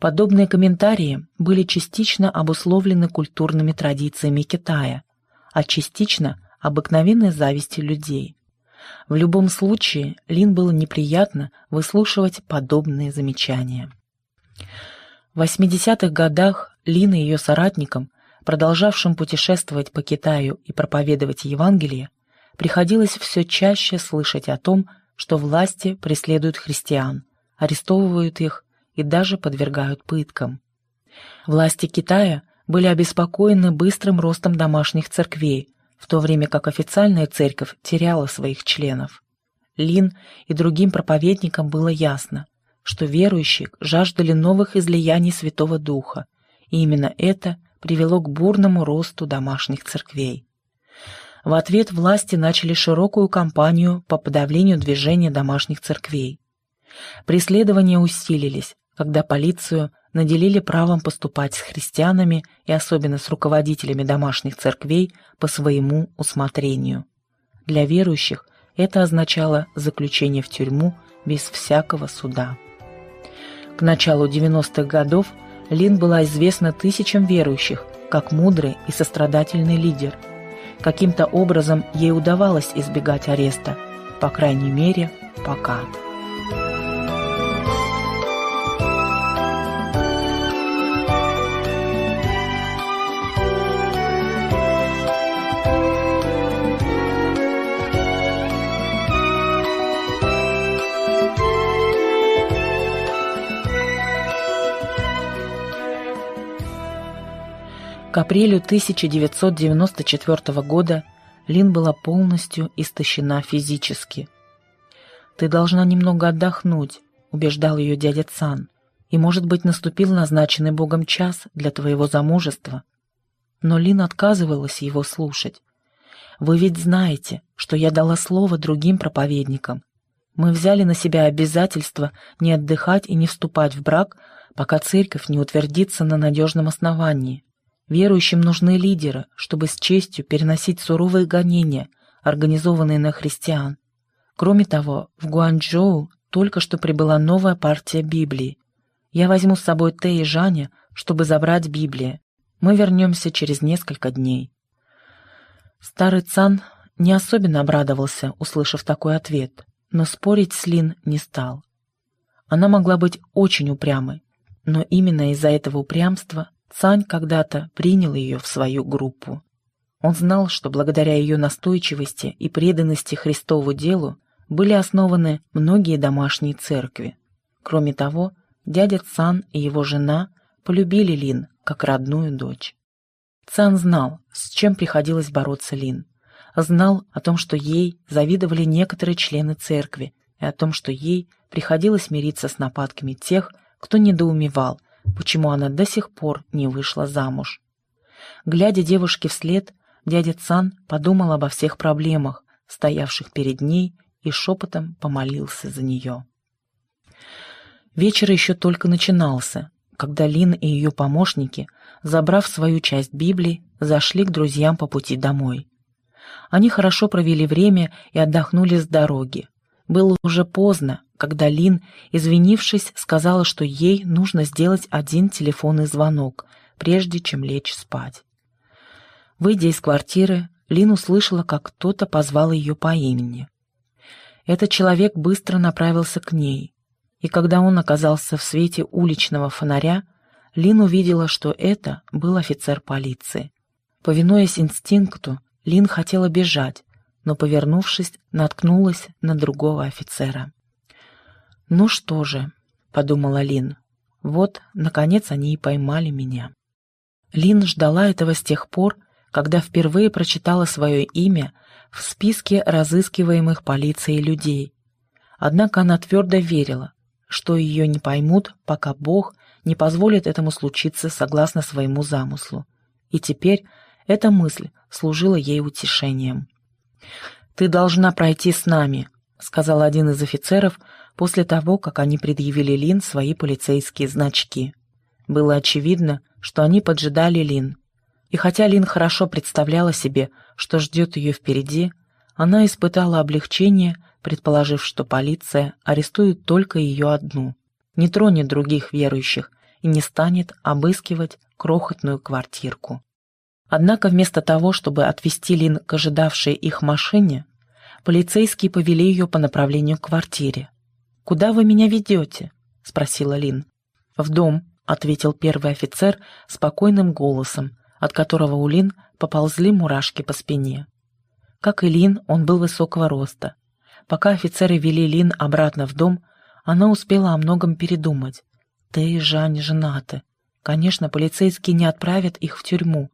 Подобные комментарии были частично обусловлены культурными традициями Китая, а частично обыкновенной завистью людей. В любом случае, Лин было неприятно выслушивать подобные замечания. В 80-х годах Лин и ее соратникам, продолжавшим путешествовать по Китаю и проповедовать Евангелие, приходилось все чаще слышать о том, что власти преследуют христиан, арестовывают их и даже подвергают пыткам. Власти Китая – были обеспокоены быстрым ростом домашних церквей, в то время как официальная церковь теряла своих членов. Лин и другим проповедникам было ясно, что верующие жаждали новых излияний Святого Духа, и именно это привело к бурному росту домашних церквей. В ответ власти начали широкую кампанию по подавлению движения домашних церквей. Преследования усилились, когда полицию наделили правом поступать с христианами и особенно с руководителями домашних церквей по своему усмотрению. Для верующих это означало заключение в тюрьму без всякого суда. К началу 90-х годов Лин была известна тысячам верующих как мудрый и сострадательный лидер. Каким-то образом ей удавалось избегать ареста, по крайней мере, пока. К апрелю 1994 года Лин была полностью истощена физически. «Ты должна немного отдохнуть», — убеждал ее дядя Цан, «и, может быть, наступил назначенный Богом час для твоего замужества». Но Лин отказывалась его слушать. «Вы ведь знаете, что я дала слово другим проповедникам. Мы взяли на себя обязательство не отдыхать и не вступать в брак, пока церковь не утвердится на надежном основании. Верующим нужны лидеры, чтобы с честью переносить суровые гонения, организованные на христиан. Кроме того, в Гуанчжоу только что прибыла новая партия Библии. Я возьму с собой Тэ и Жаня, чтобы забрать Библию. Мы вернемся через несколько дней. Старый Цан не особенно обрадовался, услышав такой ответ, но спорить с Лин не стал. Она могла быть очень упрямой, но именно из-за этого упрямства Цань когда-то принял ее в свою группу. Он знал, что благодаря ее настойчивости и преданности Христову делу были основаны многие домашние церкви. Кроме того, дядя Цан и его жена полюбили Лин как родную дочь. Цан знал, с чем приходилось бороться Лин. Знал о том, что ей завидовали некоторые члены церкви, и о том, что ей приходилось мириться с нападками тех, кто недоумевал, почему она до сих пор не вышла замуж. Глядя девушке вслед, дядя Цан подумал обо всех проблемах, стоявших перед ней, и шепотом помолился за нее. Вечер еще только начинался, когда Лин и ее помощники, забрав свою часть Библии, зашли к друзьям по пути домой. Они хорошо провели время и отдохнули с дороги. Было уже поздно, когда Лин, извинившись, сказала, что ей нужно сделать один телефонный звонок, прежде чем лечь спать. Выйдя из квартиры, Лин услышала, как кто-то позвал ее по имени. Этот человек быстро направился к ней, и когда он оказался в свете уличного фонаря, Лин увидела, что это был офицер полиции. Повинуясь инстинкту, Лин хотела бежать, но, повернувшись, наткнулась на другого офицера. «Ну что же», — подумала Лин, — «вот, наконец, они и поймали меня». Лин ждала этого с тех пор, когда впервые прочитала свое имя в списке разыскиваемых полицией людей. Однако она твердо верила, что ее не поймут, пока Бог не позволит этому случиться согласно своему замыслу. И теперь эта мысль служила ей утешением. «Ты должна пройти с нами», — сказал один из офицеров после того, как они предъявили Лин свои полицейские значки. Было очевидно, что они поджидали Лин. И хотя Лин хорошо представляла себе, что ждет ее впереди, она испытала облегчение, предположив, что полиция арестует только ее одну, не тронет других верующих и не станет обыскивать крохотную квартирку. Однако вместо того, чтобы отвезти Лин к ожидавшей их машине, полицейские повели ее по направлению к квартире. «Куда вы меня ведете?» — спросила Лин. «В дом», — ответил первый офицер спокойным голосом, от которого у Лин поползли мурашки по спине. Как и Лин, он был высокого роста. Пока офицеры вели Лин обратно в дом, она успела о многом передумать. Ты и Жань женаты. Конечно, полицейские не отправят их в тюрьму,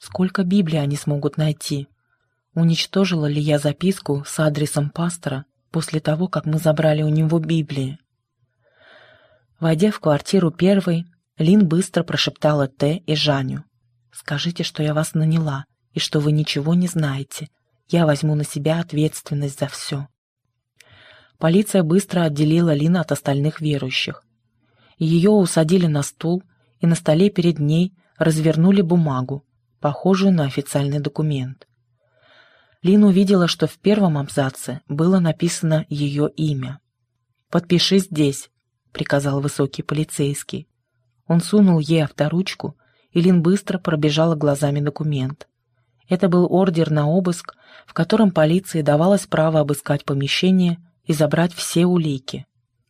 Сколько Библий они смогут найти? Уничтожила ли я записку с адресом пастора после того, как мы забрали у него Библии? Войдя в квартиру первой, Лин быстро прошептала Т и Жаню. «Скажите, что я вас наняла и что вы ничего не знаете. Я возьму на себя ответственность за все». Полиция быстро отделила Лин от остальных верующих. Ее усадили на стул, и на столе перед ней развернули бумагу, похожую на официальный документ. Лин увидела, что в первом абзаце было написано ее имя. «Подпиши здесь», — приказал высокий полицейский. Он сунул ей авторучку, и Лин быстро пробежала глазами документ. Это был ордер на обыск, в котором полиции давалось право обыскать помещение и забрать все улики.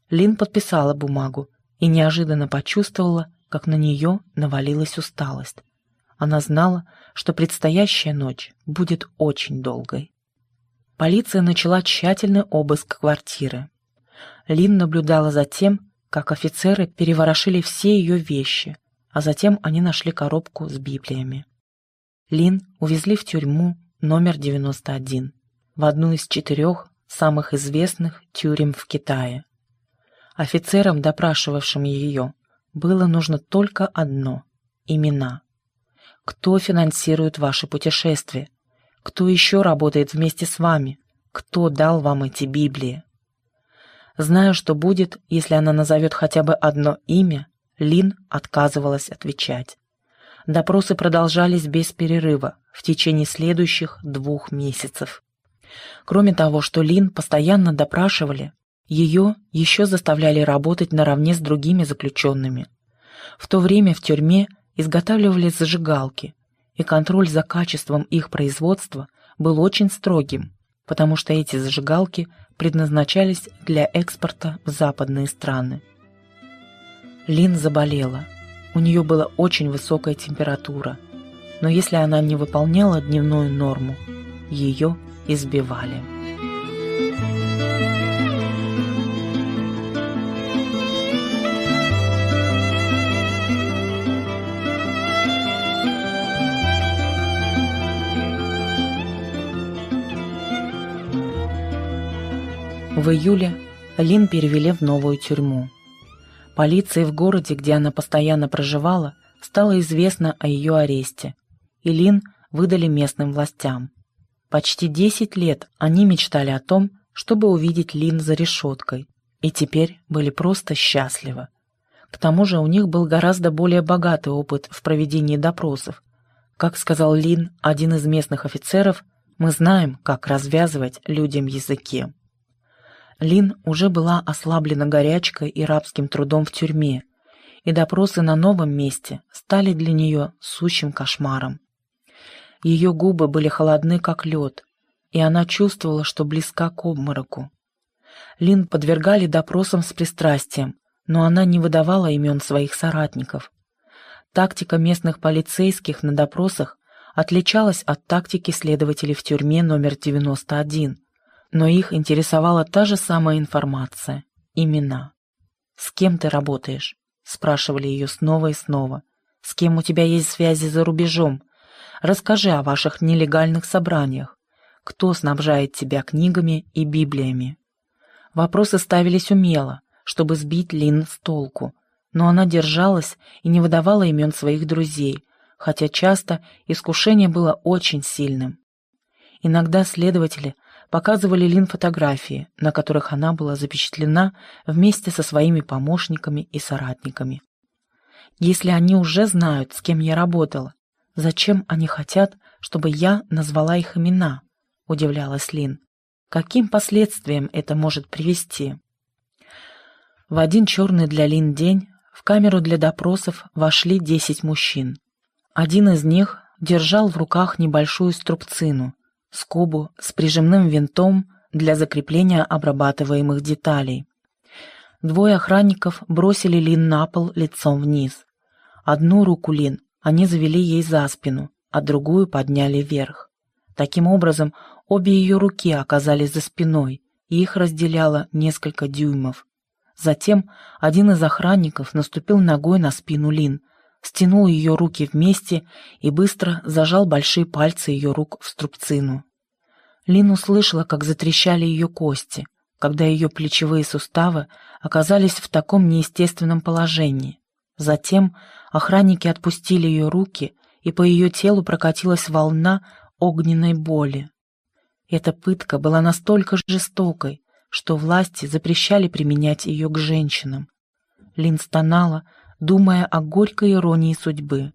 Лин подписала бумагу и неожиданно почувствовала, как на нее навалилась усталость. Она знала, что предстоящая ночь будет очень долгой. Полиция начала тщательный обыск квартиры. Лин наблюдала за тем, как офицеры переворошили все ее вещи, а затем они нашли коробку с Библиями. Лин увезли в тюрьму номер 91, в одну из четырех самых известных тюрем в Китае. Офицерам, допрашивавшим ее, было нужно только одно — имена. Кто финансирует ваши путешествия? Кто еще работает вместе с вами? Кто дал вам эти Библии? Зная, что будет, если она назовет хотя бы одно имя, Лин отказывалась отвечать. Допросы продолжались без перерыва в течение следующих двух месяцев. Кроме того, что Лин постоянно допрашивали, ее еще заставляли работать наравне с другими заключенными. В то время в тюрьме изготавливали зажигалки, и контроль за качеством их производства был очень строгим, потому что эти зажигалки предназначались для экспорта в западные страны. Лин заболела. У нее была очень высокая температура, но если она не выполняла дневную норму, ее избивали. В июле Лин перевели в новую тюрьму. Полиции в городе, где она постоянно проживала, стало известно о ее аресте, и Лин выдали местным властям. Почти 10 лет они мечтали о том, чтобы увидеть Лин за решеткой, и теперь были просто счастливы. К тому же у них был гораздо более богатый опыт в проведении допросов. Как сказал Лин, один из местных офицеров, мы знаем, как развязывать людям языки. Лин уже была ослаблена горячкой и рабским трудом в тюрьме, и допросы на новом месте стали для нее сущим кошмаром. Ее губы были холодны, как лед, и она чувствовала, что близка к обмороку. Лин подвергали допросам с пристрастием, но она не выдавала имен своих соратников. Тактика местных полицейских на допросах отличалась от тактики следователей в тюрьме номер 91, но их интересовала та же самая информация – имена. «С кем ты работаешь?» – спрашивали ее снова и снова. «С кем у тебя есть связи за рубежом? Расскажи о ваших нелегальных собраниях. Кто снабжает тебя книгами и библиями?» Вопросы ставились умело, чтобы сбить Лин с толку, но она держалась и не выдавала имен своих друзей, хотя часто искушение было очень сильным. Иногда следователи показывали Лин фотографии, на которых она была запечатлена вместе со своими помощниками и соратниками. Если они уже знают, с кем я работала, зачем они хотят, чтобы я назвала их имена? Удивлялась Лин. Каким последствиям это может привести? В один черный для Лин день в камеру для допросов вошли десять мужчин. Один из них держал в руках небольшую струбцину, скобу с прижимным винтом для закрепления обрабатываемых деталей. Двое охранников бросили Лин на пол лицом вниз. Одну руку Лин они завели ей за спину, а другую подняли вверх. Таким образом, обе ее руки оказались за спиной, и их разделяло несколько дюймов. Затем один из охранников наступил ногой на спину Лин, стянул ее руки вместе и быстро зажал большие пальцы ее рук в струбцину. Лин услышала, как затрещали ее кости, когда ее плечевые суставы оказались в таком неестественном положении. Затем охранники отпустили ее руки, и по ее телу прокатилась волна огненной боли. Эта пытка была настолько жестокой, что власти запрещали применять ее к женщинам. Лин стонала, думая о горькой иронии судьбы.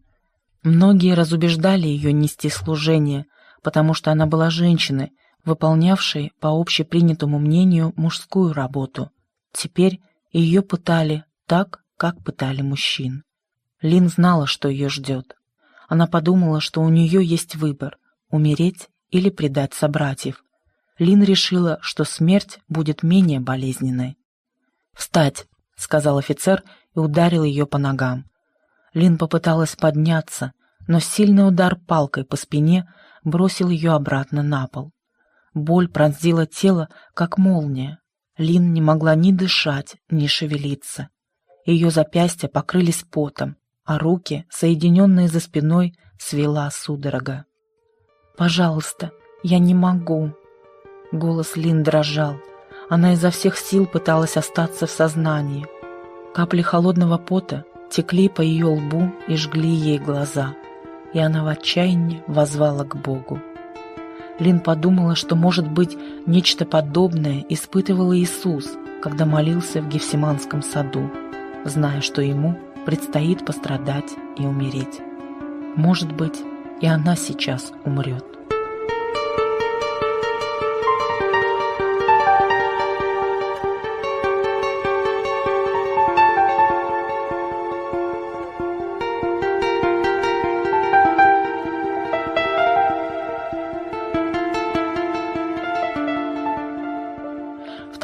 Многие разубеждали ее нести служение, потому что она была женщиной, выполнявшей, по общепринятому мнению, мужскую работу. Теперь ее пытали так, как пытали мужчин. Лин знала, что ее ждет. Она подумала, что у нее есть выбор — умереть или предать собратьев. Лин решила, что смерть будет менее болезненной. «Встать!» — сказал офицер и ударил ее по ногам. Лин попыталась подняться, но сильный удар палкой по спине бросил ее обратно на пол. Боль пронзила тело, как молния. Лин не могла ни дышать, ни шевелиться. Ее запястья покрылись потом, а руки, соединенные за спиной, свела судорога. «Пожалуйста, я не могу». Голос Лин дрожал. Она изо всех сил пыталась остаться в сознании. Капли холодного пота текли по ее лбу и жгли ей глаза, и она в отчаянии возвала к Богу. Лин подумала, что, может быть, нечто подобное испытывал Иисус, когда молился в Гефсиманском саду, зная, что ему предстоит пострадать и умереть. Может быть, и она сейчас умрет.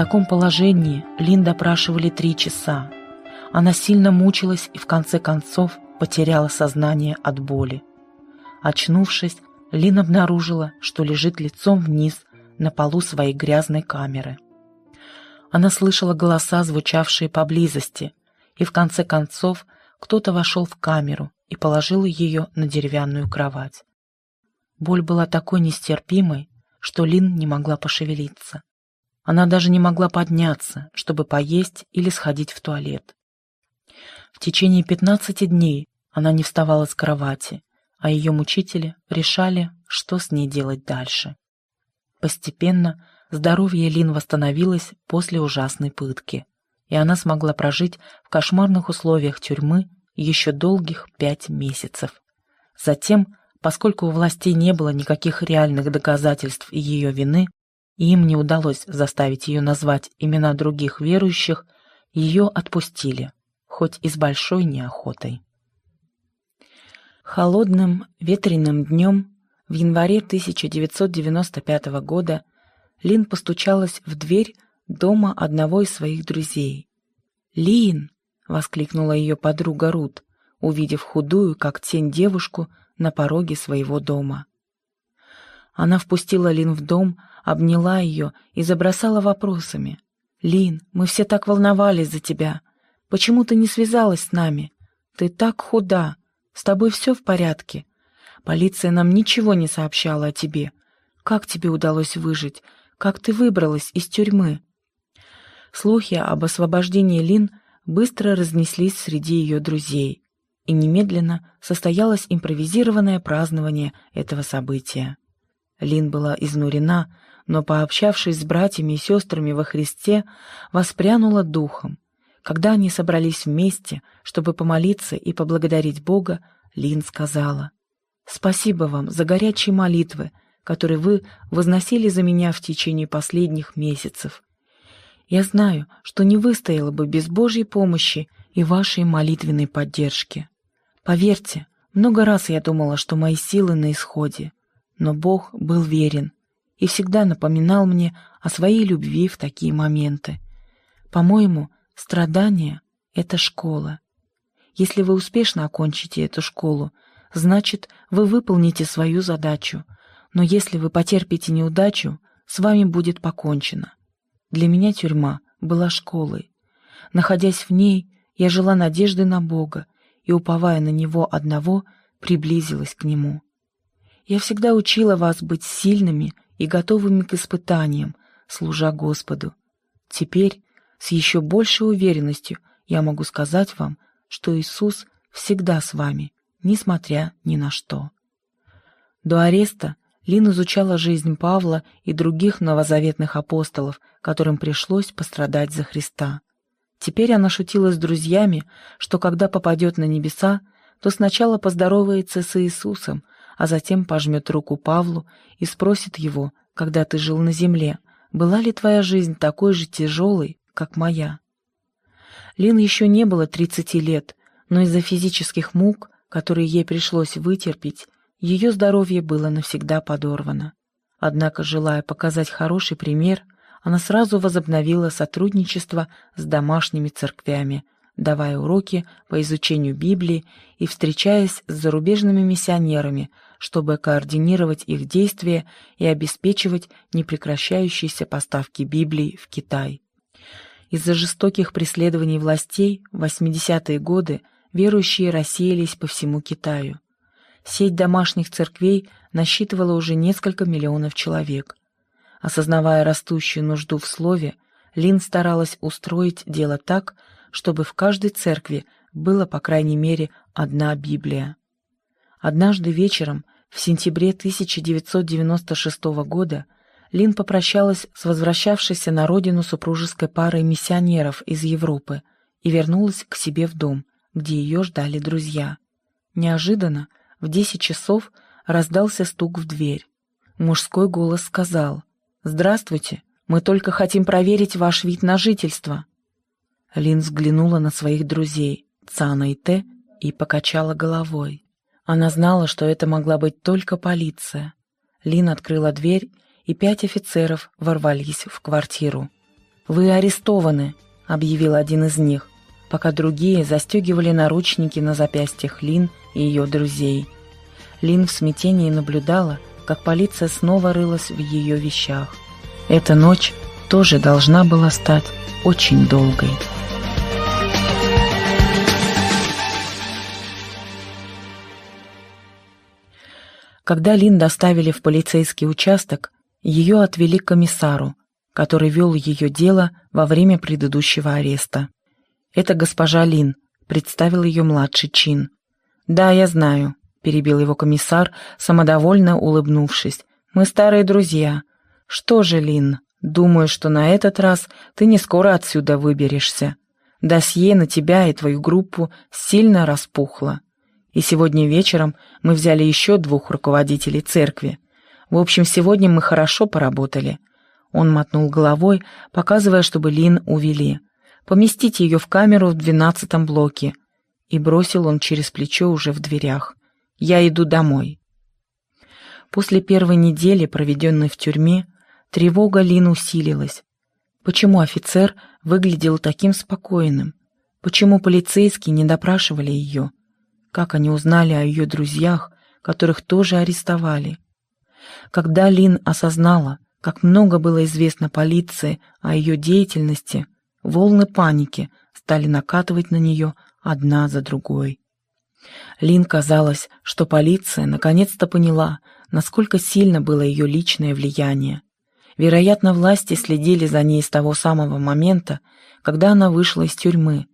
Таком положении Лин допрашивали три часа. Она сильно мучилась и в конце концов потеряла сознание от боли. Очнувшись, Лин обнаружила, что лежит лицом вниз на полу своей грязной камеры. Она слышала голоса, звучавшие поблизости, и в конце концов кто-то вошел в камеру и положил ее на деревянную кровать. Боль была такой нестерпимой, что Лин не могла пошевелиться. Она даже не могла подняться, чтобы поесть или сходить в туалет. В течение 15 дней она не вставала с кровати, а ее мучители решали, что с ней делать дальше. Постепенно здоровье Лин восстановилось после ужасной пытки, и она смогла прожить в кошмарных условиях тюрьмы еще долгих пять месяцев. Затем, поскольку у властей не было никаких реальных доказательств ее вины, им не удалось заставить ее назвать имена других верующих, ее отпустили, хоть и с большой неохотой. Холодным, ветреным днем в январе 1995 года Лин постучалась в дверь дома одного из своих друзей. «Лин!» — воскликнула ее подруга Рут, увидев худую, как тень девушку, на пороге своего дома. Она впустила Лин в дом, обняла ее и забросала вопросами. «Лин, мы все так волновались за тебя. Почему ты не связалась с нами? Ты так худа. С тобой все в порядке? Полиция нам ничего не сообщала о тебе. Как тебе удалось выжить? Как ты выбралась из тюрьмы?» Слухи об освобождении Лин быстро разнеслись среди ее друзей, и немедленно состоялось импровизированное празднование этого события. Лин была изнурена, но, пообщавшись с братьями и сестрами во Христе, воспрянула духом. Когда они собрались вместе, чтобы помолиться и поблагодарить Бога, Лин сказала, «Спасибо вам за горячие молитвы, которые вы возносили за меня в течение последних месяцев. Я знаю, что не выстояла бы без Божьей помощи и вашей молитвенной поддержки. Поверьте, много раз я думала, что мои силы на исходе, но Бог был верен и всегда напоминал мне о своей любви в такие моменты. По-моему, страдание — это школа. Если вы успешно окончите эту школу, значит, вы выполните свою задачу, но если вы потерпите неудачу, с вами будет покончено. Для меня тюрьма была школой. Находясь в ней, я жила надеждой на Бога и, уповая на Него одного, приблизилась к Нему. Я всегда учила вас быть сильными и готовыми к испытаниям, служа Господу. Теперь с еще большей уверенностью я могу сказать вам, что Иисус всегда с вами, несмотря ни на что. До ареста Лин изучала жизнь Павла и других новозаветных апостолов, которым пришлось пострадать за Христа. Теперь она шутила с друзьями, что когда попадет на небеса, то сначала поздоровается с Иисусом, а затем пожмет руку Павлу и спросит его, когда ты жил на земле, была ли твоя жизнь такой же тяжелой, как моя. Лин еще не было 30 лет, но из-за физических мук, которые ей пришлось вытерпеть, ее здоровье было навсегда подорвано. Однако, желая показать хороший пример, она сразу возобновила сотрудничество с домашними церквями, давая уроки по изучению Библии и встречаясь с зарубежными миссионерами, чтобы координировать их действия и обеспечивать непрекращающиеся поставки Библии в Китай. Из-за жестоких преследований властей в 80-е годы верующие рассеялись по всему Китаю. Сеть домашних церквей насчитывала уже несколько миллионов человек. Осознавая растущую нужду в слове, Лин старалась устроить дело так, чтобы в каждой церкви было, по крайней мере, одна Библия. Однажды вечером, в сентябре 1996 года, Лин попрощалась с возвращавшейся на родину супружеской парой миссионеров из Европы и вернулась к себе в дом, где ее ждали друзья. Неожиданно, в десять часов, раздался стук в дверь. Мужской голос сказал «Здравствуйте, мы только хотим проверить ваш вид на жительство». Лин взглянула на своих друзей, Цана и Те, и покачала головой. Она знала, что это могла быть только полиция. Лин открыла дверь, и пять офицеров ворвались в квартиру. «Вы арестованы», — объявил один из них, пока другие застегивали наручники на запястьях Лин и ее друзей. Лин в смятении наблюдала, как полиция снова рылась в ее вещах. Эта ночь тоже должна была стать очень долгой. Когда Лин доставили в полицейский участок, ее отвели к комиссару, который вел ее дело во время предыдущего ареста. «Это госпожа Лин», — представил ее младший чин. «Да, я знаю», — перебил его комиссар, самодовольно улыбнувшись. «Мы старые друзья. Что же, Лин, думаю, что на этот раз ты не скоро отсюда выберешься. Досье на тебя и твою группу сильно распухло. И сегодня вечером мы взяли еще двух руководителей церкви. В общем, сегодня мы хорошо поработали». Он мотнул головой, показывая, чтобы Лин увели. «Поместите ее в камеру в двенадцатом блоке». И бросил он через плечо уже в дверях. «Я иду домой». После первой недели, проведенной в тюрьме, тревога Лин усилилась. Почему офицер выглядел таким спокойным? Почему полицейские не допрашивали ее? Как они узнали о ее друзьях, которых тоже арестовали? Когда Лин осознала, как много было известно полиции о ее деятельности, волны паники стали накатывать на нее одна за другой. Лин казалось, что полиция наконец-то поняла, насколько сильно было ее личное влияние. Вероятно, власти следили за ней с того самого момента, когда она вышла из тюрьмы,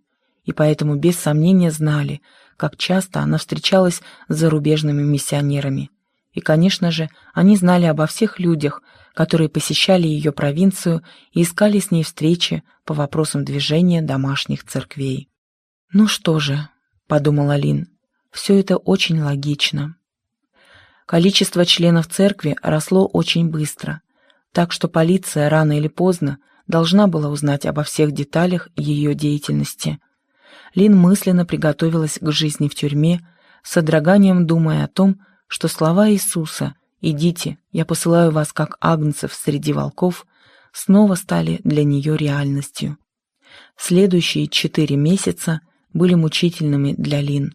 и поэтому без сомнения знали, как часто она встречалась с зарубежными миссионерами. И, конечно же, они знали обо всех людях, которые посещали ее провинцию и искали с ней встречи по вопросам движения домашних церквей. «Ну что же», — подумала Лин, — «все это очень логично». Количество членов церкви росло очень быстро, так что полиция рано или поздно должна была узнать обо всех деталях ее деятельности. Лин мысленно приготовилась к жизни в тюрьме, с содроганием думая о том, что слова Иисуса «Идите, я посылаю вас как агнцев среди волков» снова стали для нее реальностью. Следующие четыре месяца были мучительными для Лин.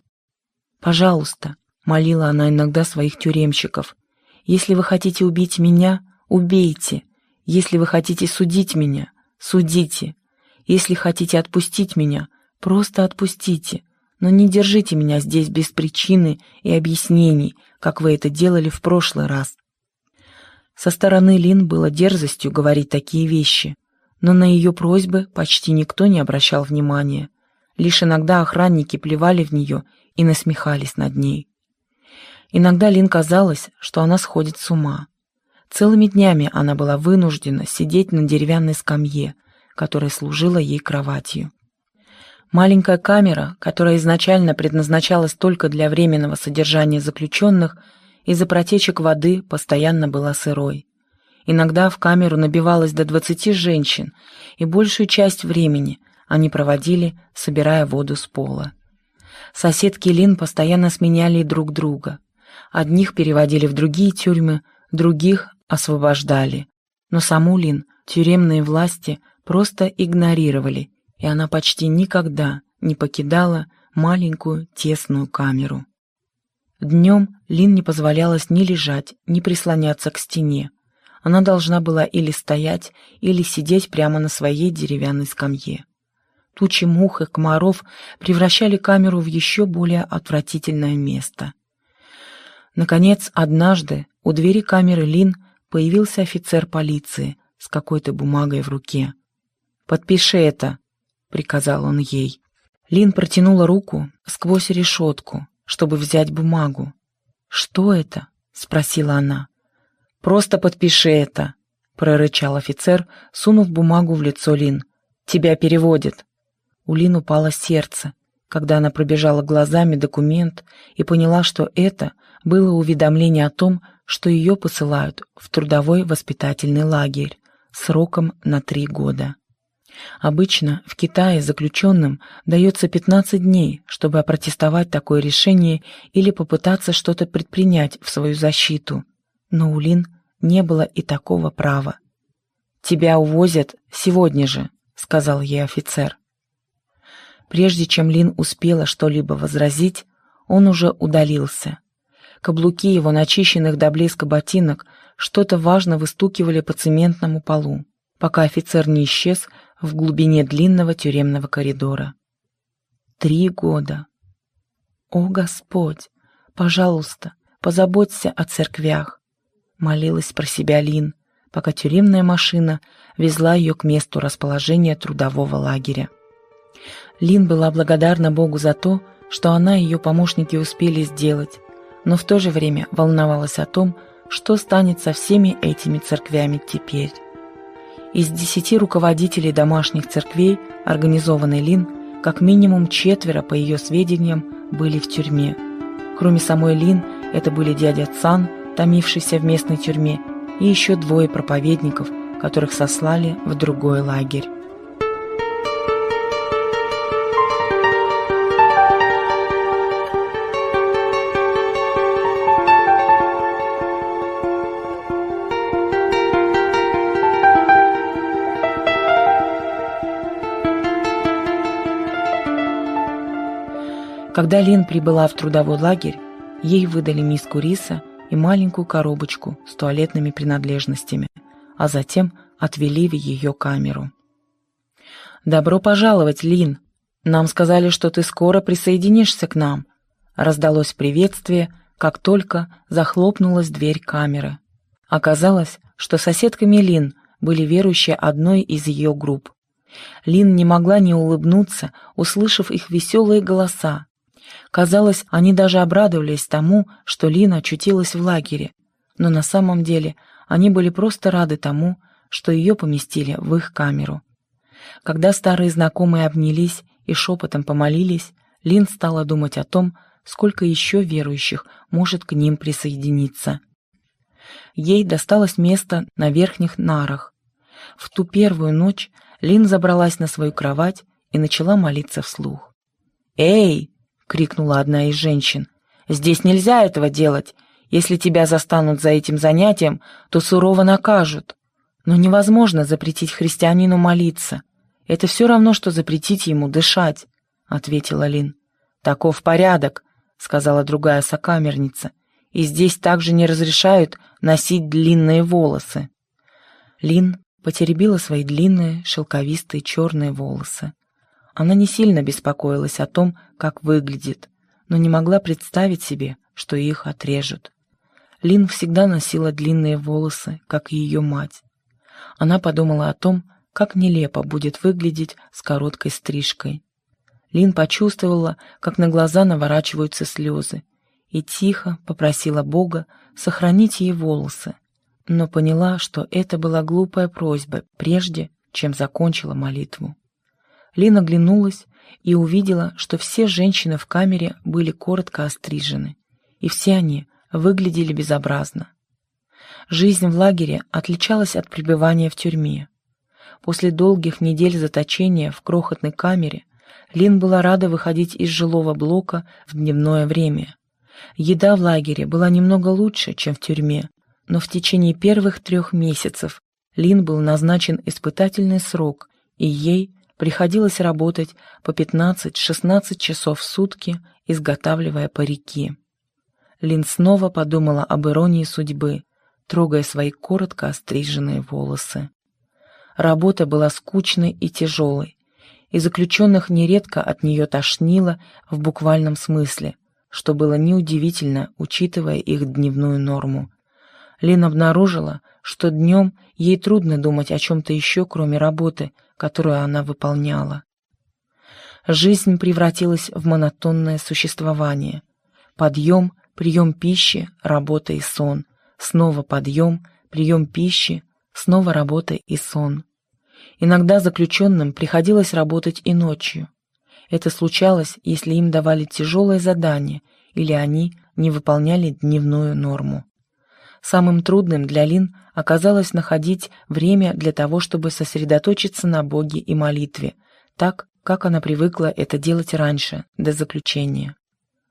«Пожалуйста», — молила она иногда своих тюремщиков, «если вы хотите убить меня, убейте. Если вы хотите судить меня, судите. Если хотите отпустить меня, просто отпустите но не держите меня здесь без причины и объяснений, как вы это делали в прошлый раз. Со стороны Лин было дерзостью говорить такие вещи, но на ее просьбы почти никто не обращал внимания. Лишь иногда охранники плевали в нее и насмехались над ней. Иногда Лин казалось, что она сходит с ума. Целыми днями она была вынуждена сидеть на деревянной скамье, которая служила ей кроватью. Маленькая камера, которая изначально предназначалась только для временного содержания заключенных, из-за протечек воды постоянно была сырой. Иногда в камеру набивалось до двадцати женщин, и большую часть времени они проводили, собирая воду с пола. Соседки Лин постоянно сменяли друг друга. Одних переводили в другие тюрьмы, других освобождали. Но саму Лин тюремные власти просто игнорировали и она почти никогда не покидала маленькую тесную камеру. Днем Лин не позволялось ни лежать, ни прислоняться к стене. Она должна была или стоять, или сидеть прямо на своей деревянной скамье. Тучи мух и комаров превращали камеру в еще более отвратительное место. Наконец, однажды у двери камеры Лин появился офицер полиции с какой-то бумагой в руке. «Подпиши это», приказал он ей. Лин протянула руку сквозь решетку, чтобы взять бумагу. «Что это?» — спросила она. «Просто подпиши это», — прорычал офицер, сунув бумагу в лицо Лин. «Тебя переводят». У Лин упало сердце, когда она пробежала глазами документ и поняла, что это было уведомление о том, что ее посылают в трудовой воспитательный лагерь сроком на три года. Обычно в Китае заключенным дается 15 дней, чтобы опротестовать такое решение или попытаться что-то предпринять в свою защиту. Но у Лин не было и такого права. «Тебя увозят сегодня же», — сказал ей офицер. Прежде чем Лин успела что-либо возразить, он уже удалился. Каблуки его начищенных до блеска ботинок что-то важно выстукивали по цементному полу, пока офицер не исчез в глубине длинного тюремного коридора. Три года. «О, Господь, пожалуйста, позаботься о церквях», — молилась про себя Лин, пока тюремная машина везла ее к месту расположения трудового лагеря. Лин была благодарна Богу за то, что она и ее помощники успели сделать, но в то же время волновалась о том, что станет со всеми этими церквями теперь. Из десяти руководителей домашних церквей, организованной Лин, как минимум четверо, по ее сведениям, были в тюрьме. Кроме самой Лин, это были дядя Цан, томившийся в местной тюрьме, и еще двое проповедников, которых сослали в другой лагерь. Когда Лин прибыла в трудовой лагерь, ей выдали миску риса и маленькую коробочку с туалетными принадлежностями, а затем отвели в ее камеру. «Добро пожаловать, Лин! Нам сказали, что ты скоро присоединишься к нам!» Раздалось приветствие, как только захлопнулась дверь камеры. Оказалось, что соседками Лин были верующие одной из ее групп. Лин не могла не улыбнуться, услышав их веселые голоса, Казалось, они даже обрадовались тому, что Лина очутилась в лагере, но на самом деле они были просто рады тому, что ее поместили в их камеру. Когда старые знакомые обнялись и шепотом помолились, Лин стала думать о том, сколько еще верующих может к ним присоединиться. Ей досталось место на верхних нарах. В ту первую ночь Лин забралась на свою кровать и начала молиться вслух. «Эй, — крикнула одна из женщин. «Здесь нельзя этого делать. Если тебя застанут за этим занятием, то сурово накажут. Но невозможно запретить христианину молиться. Это все равно, что запретить ему дышать», — ответила Лин. «Таков порядок», — сказала другая сокамерница. «И здесь также не разрешают носить длинные волосы». Лин потеребила свои длинные, шелковистые черные волосы. Она не сильно беспокоилась о том, как выглядит, но не могла представить себе, что их отрежут. Лин всегда носила длинные волосы, как и ее мать. Она подумала о том, как нелепо будет выглядеть с короткой стрижкой. Лин почувствовала, как на глаза наворачиваются слезы, и тихо попросила Бога сохранить ей волосы, но поняла, что это была глупая просьба, прежде чем закончила молитву. Лина оглянулась и увидела, что все женщины в камере были коротко острижены, и все они выглядели безобразно. Жизнь в лагере отличалась от пребывания в тюрьме. После долгих недель заточения в крохотной камере Лин была рада выходить из жилого блока в дневное время. Еда в лагере была немного лучше, чем в тюрьме, но в течение первых трех месяцев Лин был назначен испытательный срок, и ей приходилось работать по 15-16 часов в сутки, изготавливая парики. Лин снова подумала об иронии судьбы, трогая свои коротко остриженные волосы. Работа была скучной и тяжелой, и заключенных нередко от нее тошнило в буквальном смысле, что было неудивительно, учитывая их дневную норму. Лин обнаружила, что днем ей трудно думать о чем-то еще, кроме работы, которую она выполняла. Жизнь превратилась в монотонное существование. Подъем, прием пищи, работа и сон. Снова подъем, прием пищи, снова работа и сон. Иногда заключенным приходилось работать и ночью. Это случалось, если им давали тяжелое задание или они не выполняли дневную норму. Самым трудным для Лин оказалось находить время для того, чтобы сосредоточиться на Боге и молитве, так, как она привыкла это делать раньше, до заключения.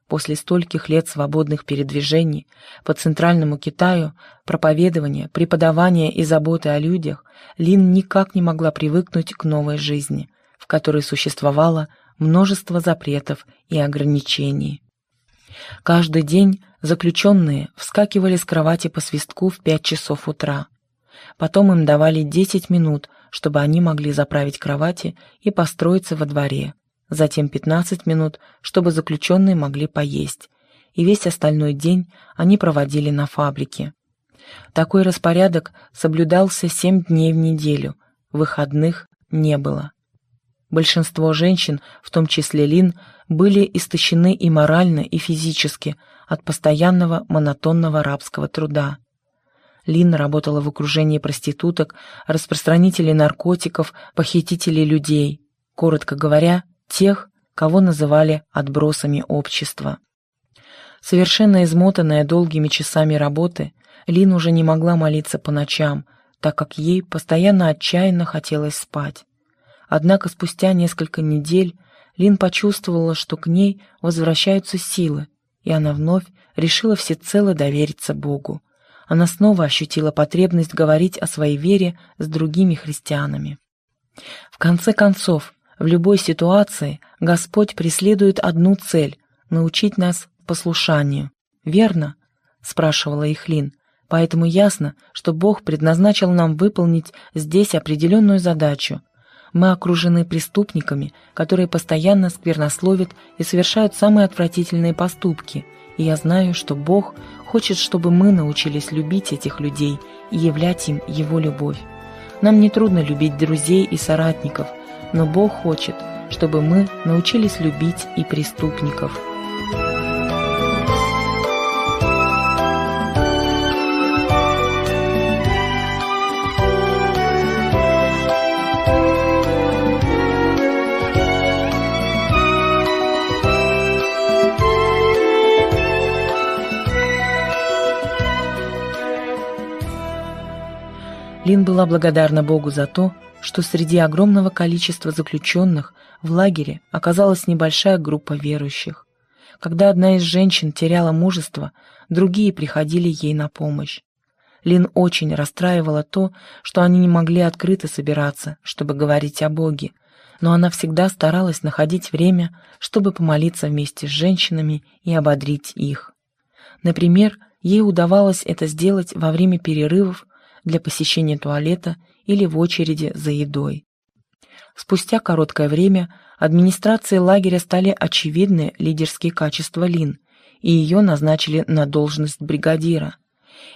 После стольких лет свободных передвижений по Центральному Китаю, проповедования, преподавания и заботы о людях, Лин никак не могла привыкнуть к новой жизни, в которой существовало множество запретов и ограничений. Каждый день заключенные вскакивали с кровати по свистку в пять часов утра. Потом им давали десять минут, чтобы они могли заправить кровати и построиться во дворе. Затем пятнадцать минут, чтобы заключенные могли поесть. И весь остальной день они проводили на фабрике. Такой распорядок соблюдался семь дней в неделю, выходных не было. Большинство женщин, в том числе Лин, были истощены и морально, и физически от постоянного монотонного рабского труда. Лин работала в окружении проституток, распространителей наркотиков, похитителей людей, коротко говоря, тех, кого называли отбросами общества. Совершенно измотанная долгими часами работы, Лин уже не могла молиться по ночам, так как ей постоянно отчаянно хотелось спать. Однако спустя несколько недель Лин почувствовала, что к ней возвращаются силы, и она вновь решила всецело довериться Богу. Она снова ощутила потребность говорить о своей вере с другими христианами. В конце концов, в любой ситуации Господь преследует одну цель — научить нас послушанию. «Верно?» — спрашивала их Лин. «Поэтому ясно, что Бог предназначил нам выполнить здесь определенную задачу. Мы окружены преступниками, которые постоянно сквернословят и совершают самые отвратительные поступки, и я знаю, что Бог хочет, чтобы мы научились любить этих людей и являть им Его любовь. Нам не трудно любить друзей и соратников, но Бог хочет, чтобы мы научились любить и преступников». Лин была благодарна Богу за то, что среди огромного количества заключенных в лагере оказалась небольшая группа верующих. Когда одна из женщин теряла мужество, другие приходили ей на помощь. Лин очень расстраивала то, что они не могли открыто собираться, чтобы говорить о Боге, но она всегда старалась находить время, чтобы помолиться вместе с женщинами и ободрить их. Например, ей удавалось это сделать во время перерывов для посещения туалета или в очереди за едой. Спустя короткое время администрации лагеря стали очевидны лидерские качества Лин, и ее назначили на должность бригадира.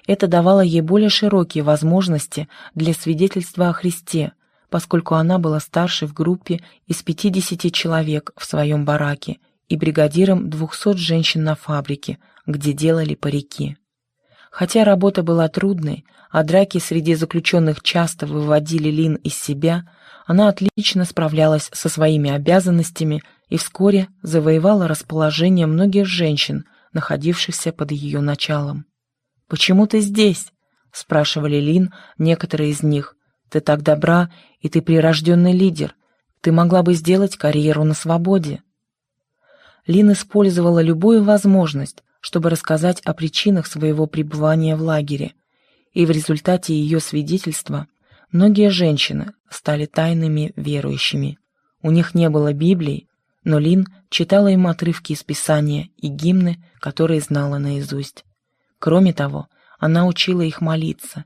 Это давало ей более широкие возможности для свидетельства о Христе, поскольку она была старшей в группе из 50 человек в своем бараке и бригадиром 200 женщин на фабрике, где делали парики. Хотя работа была трудной, а драки среди заключенных часто выводили Лин из себя, она отлично справлялась со своими обязанностями и вскоре завоевала расположение многих женщин, находившихся под ее началом. «Почему ты здесь?» — спрашивали Лин некоторые из них. «Ты так добра, и ты прирожденный лидер. Ты могла бы сделать карьеру на свободе». Лин использовала любую возможность, чтобы рассказать о причинах своего пребывания в лагере, и в результате ее свидетельства многие женщины стали тайными верующими. У них не было Библии, но Лин читала им отрывки из Писания и гимны, которые знала наизусть. Кроме того, она учила их молиться.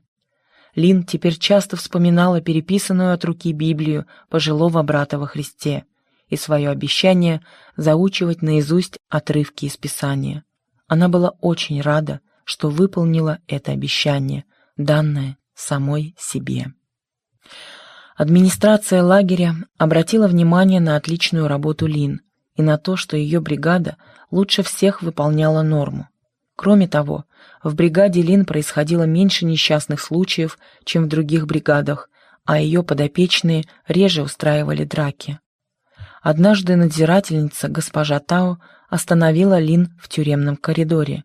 Лин теперь часто вспоминала переписанную от руки Библию пожилого брата во Христе и свое обещание заучивать наизусть отрывки из Писания. Она была очень рада, что выполнила это обещание, данное самой себе. Администрация лагеря обратила внимание на отличную работу Лин и на то, что ее бригада лучше всех выполняла норму. Кроме того, в бригаде Лин происходило меньше несчастных случаев, чем в других бригадах, а ее подопечные реже устраивали драки. Однажды надзирательница госпожа Тао остановила Лин в тюремном коридоре.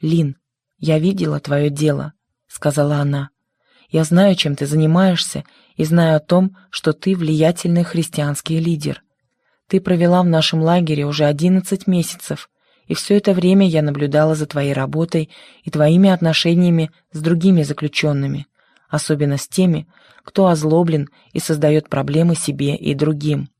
«Лин, я видела твое дело», — сказала она. «Я знаю, чем ты занимаешься, и знаю о том, что ты влиятельный христианский лидер. Ты провела в нашем лагере уже одиннадцать месяцев, и все это время я наблюдала за твоей работой и твоими отношениями с другими заключенными, особенно с теми, кто озлоблен и создает проблемы себе и другим.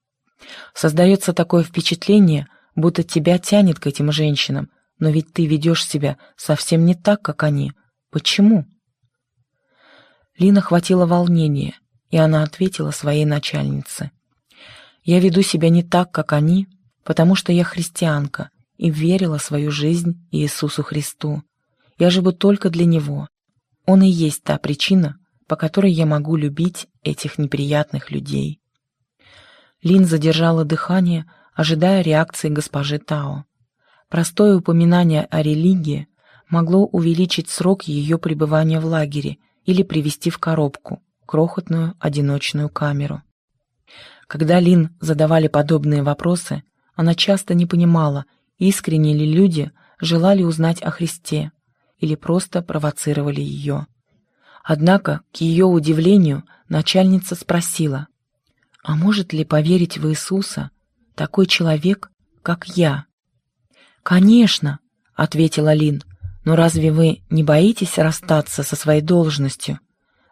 Создается такое впечатление, будто тебя тянет к этим женщинам, но ведь ты ведешь себя совсем не так, как они. Почему?» Лина хватило волнения, и она ответила своей начальнице. «Я веду себя не так, как они, потому что я христианка и верила свою жизнь Иисусу Христу. Я живу только для Него. Он и есть та причина, по которой я могу любить этих неприятных людей». Лин задержала дыхание, ожидая реакции госпожи Тао. Простое упоминание о религии могло увеличить срок ее пребывания в лагере или привести в коробку, крохотную одиночную камеру. Когда Лин задавали подобные вопросы, она часто не понимала, искренне ли люди желали узнать о Христе или просто провоцировали ее. Однако, к ее удивлению, начальница спросила, «А может ли поверить в Иисуса такой человек, как я?» «Конечно», — ответила Лин, «но разве вы не боитесь расстаться со своей должностью?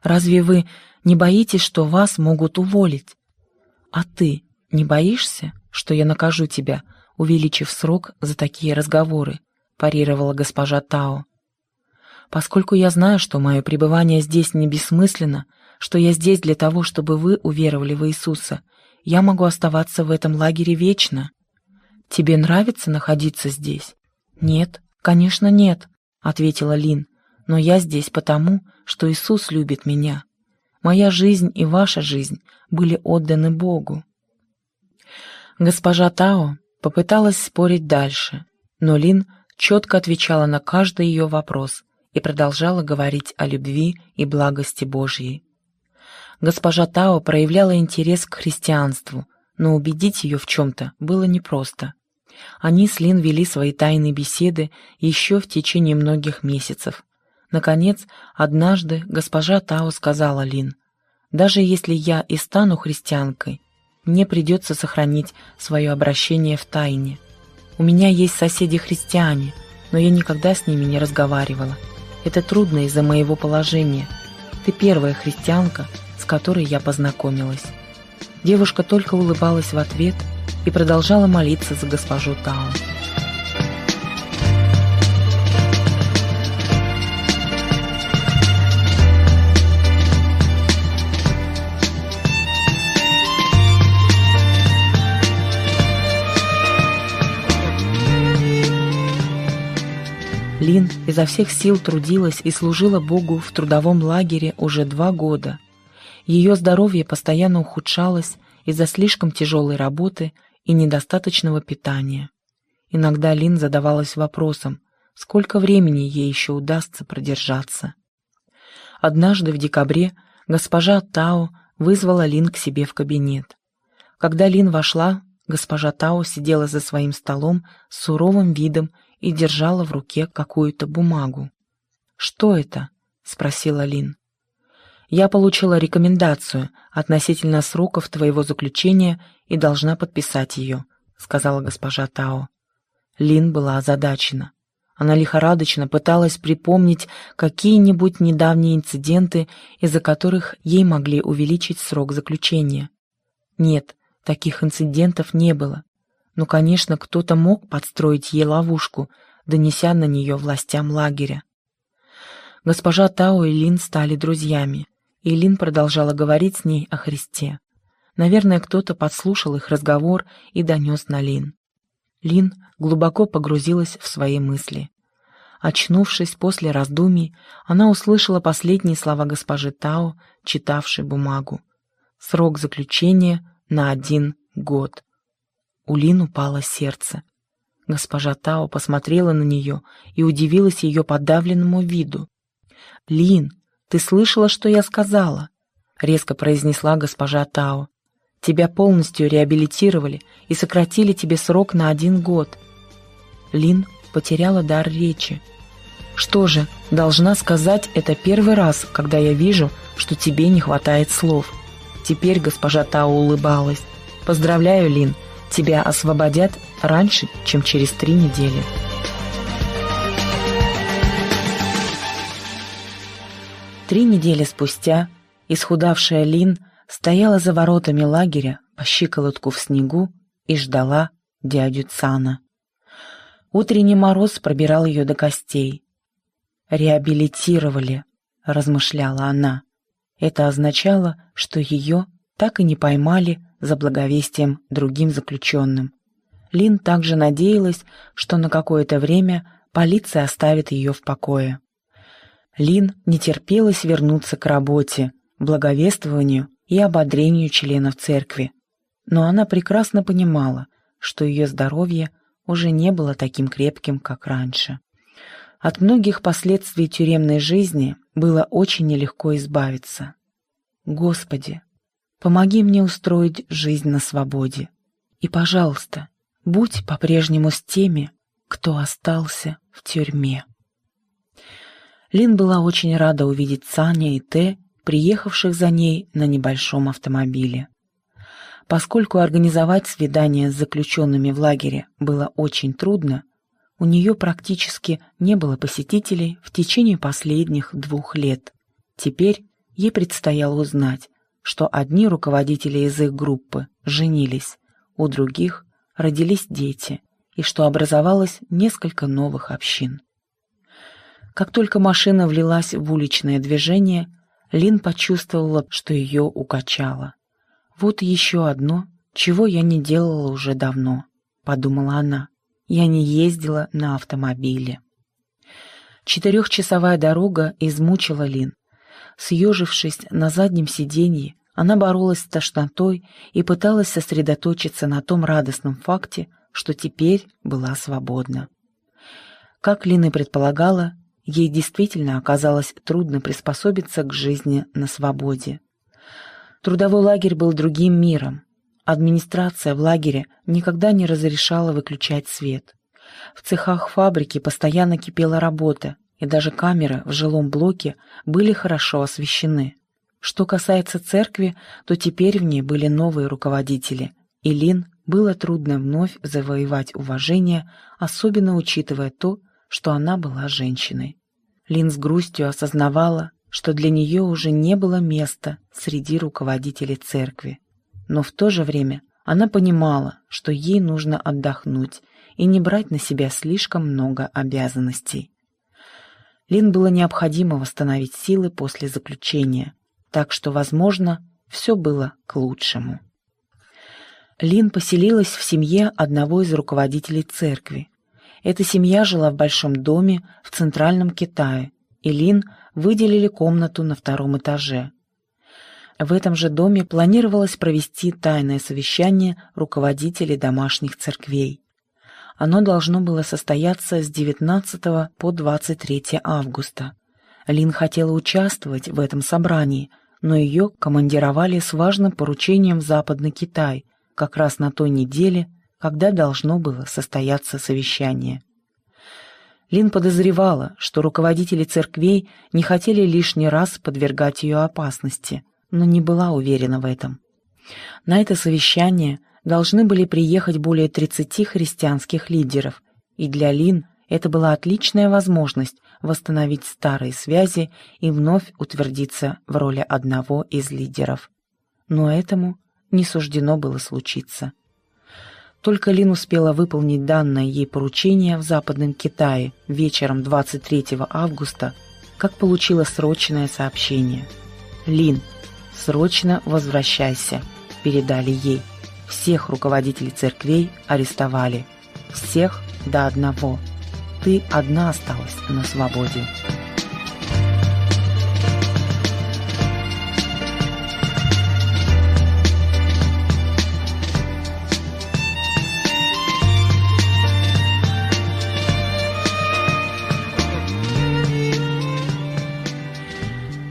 Разве вы не боитесь, что вас могут уволить? А ты не боишься, что я накажу тебя, увеличив срок за такие разговоры?» парировала госпожа Тао. Поскольку я знаю, что мое пребывание здесь не бессмысленно, что я здесь для того, чтобы вы уверовали в Иисуса, я могу оставаться в этом лагере вечно. Тебе нравится находиться здесь? Нет, конечно, нет, ответила Лин. Но я здесь потому, что Иисус любит меня. Моя жизнь и ваша жизнь были отданы Богу. Госпожа Тао попыталась спорить дальше, но Лин четко отвечала на каждый ее вопрос и продолжала говорить о любви и благости Божьей. Госпожа Тао проявляла интерес к христианству, но убедить ее в чем-то было непросто. Они с Лин вели свои тайные беседы еще в течение многих месяцев. Наконец, однажды госпожа Тао сказала Лин, «Даже если я и стану христианкой, мне придется сохранить свое обращение в тайне. У меня есть соседи-христиане, но я никогда с ними не разговаривала. Это трудно из-за моего положения. Ты первая христианка, с которой я познакомилась». Девушка только улыбалась в ответ и продолжала молиться за госпожу Таун. Лин изо всех сил трудилась и служила Богу в трудовом лагере уже два года. Ее здоровье постоянно ухудшалось из-за слишком тяжелой работы и недостаточного питания. Иногда Лин задавалась вопросом, сколько времени ей еще удастся продержаться. Однажды в декабре госпожа Тао вызвала Лин к себе в кабинет. Когда Лин вошла, госпожа Тао сидела за своим столом с суровым видом и держала в руке какую-то бумагу. «Что это?» — спросила Лин. «Я получила рекомендацию относительно сроков твоего заключения и должна подписать ее», — сказала госпожа Тао. Лин была озадачена. Она лихорадочно пыталась припомнить какие-нибудь недавние инциденты, из-за которых ей могли увеличить срок заключения. Нет, таких инцидентов не было. Но, конечно, кто-то мог подстроить ей ловушку, донеся на нее властям лагеря. Госпожа Тао и Лин стали друзьями, и Лин продолжала говорить с ней о Христе. Наверное, кто-то подслушал их разговор и донес на Лин. Лин глубоко погрузилась в свои мысли. Очнувшись после раздумий, она услышала последние слова госпожи Тао, читавшей бумагу. Срок заключения на один год. У Лин упало сердце. Госпожа Тао посмотрела на нее и удивилась ее подавленному виду. «Лин, ты слышала, что я сказала?» — резко произнесла госпожа Тао. «Тебя полностью реабилитировали и сократили тебе срок на один год». Лин потеряла дар речи. «Что же, должна сказать, это первый раз, когда я вижу, что тебе не хватает слов». Теперь госпожа Тао улыбалась. «Поздравляю, Лин, тебя освободят раньше, чем через три недели. Три недели спустя исхудавшая Лин стояла за воротами лагеря по щиколотку в снегу и ждала дядю Цана. Утренний мороз пробирал ее до костей. «Реабилитировали», — размышляла она. Это означало, что ее так и не поймали за благовестием другим заключенным. Лин также надеялась, что на какое-то время полиция оставит ее в покое. Лин не терпелась вернуться к работе, благовествованию и ободрению членов церкви. но она прекрасно понимала, что ее здоровье уже не было таким крепким, как раньше. От многих последствий тюремной жизни было очень нелегко избавиться. Господи, помоги мне устроить жизнь на свободе. И, пожалуйста, будь по-прежнему с теми, кто остался в тюрьме. Лин была очень рада увидеть Саня и Т, приехавших за ней на небольшом автомобиле. Поскольку организовать свидание с заключенными в лагере было очень трудно, у нее практически не было посетителей в течение последних двух лет. Теперь ей предстояло узнать, что одни руководители из их группы женились, у других родились дети, и что образовалось несколько новых общин. Как только машина влилась в уличное движение, Лин почувствовала, что ее укачало. «Вот еще одно, чего я не делала уже давно», — подумала она. «Я не ездила на автомобиле». Четырехчасовая дорога измучила Лин. Съежившись на заднем сиденье, она боролась с тошнотой и пыталась сосредоточиться на том радостном факте, что теперь была свободна. Как Лин и предполагала, ей действительно оказалось трудно приспособиться к жизни на свободе. Трудовой лагерь был другим миром. Администрация в лагере никогда не разрешала выключать свет. В цехах фабрики постоянно кипела работа, и даже камеры в жилом блоке были хорошо освещены. Что касается церкви, то теперь в ней были новые руководители, и Лин было трудно вновь завоевать уважение, особенно учитывая то, что она была женщиной. Лин с грустью осознавала, что для нее уже не было места среди руководителей церкви. Но в то же время она понимала, что ей нужно отдохнуть и не брать на себя слишком много обязанностей. Лин было необходимо восстановить силы после заключения, так что, возможно, все было к лучшему. Лин поселилась в семье одного из руководителей церкви. Эта семья жила в большом доме в центральном Китае, и Лин выделили комнату на втором этаже. В этом же доме планировалось провести тайное совещание руководителей домашних церквей. Оно должно было состояться с 19 по 23 августа. Лин хотела участвовать в этом собрании, но ее командировали с важным поручением в Западный Китай, как раз на той неделе, когда должно было состояться совещание. Лин подозревала, что руководители церквей не хотели лишний раз подвергать ее опасности, но не была уверена в этом. На это совещание должны были приехать более 30 христианских лидеров, и для Лин это была отличная возможность восстановить старые связи и вновь утвердиться в роли одного из лидеров. Но этому не суждено было случиться. Только Лин успела выполнить данное ей поручение в Западном Китае вечером 23 августа, как получила срочное сообщение. «Лин, срочно возвращайся», — передали ей. Всех руководителей церквей арестовали. Всех до одного. Ты одна осталась на свободе.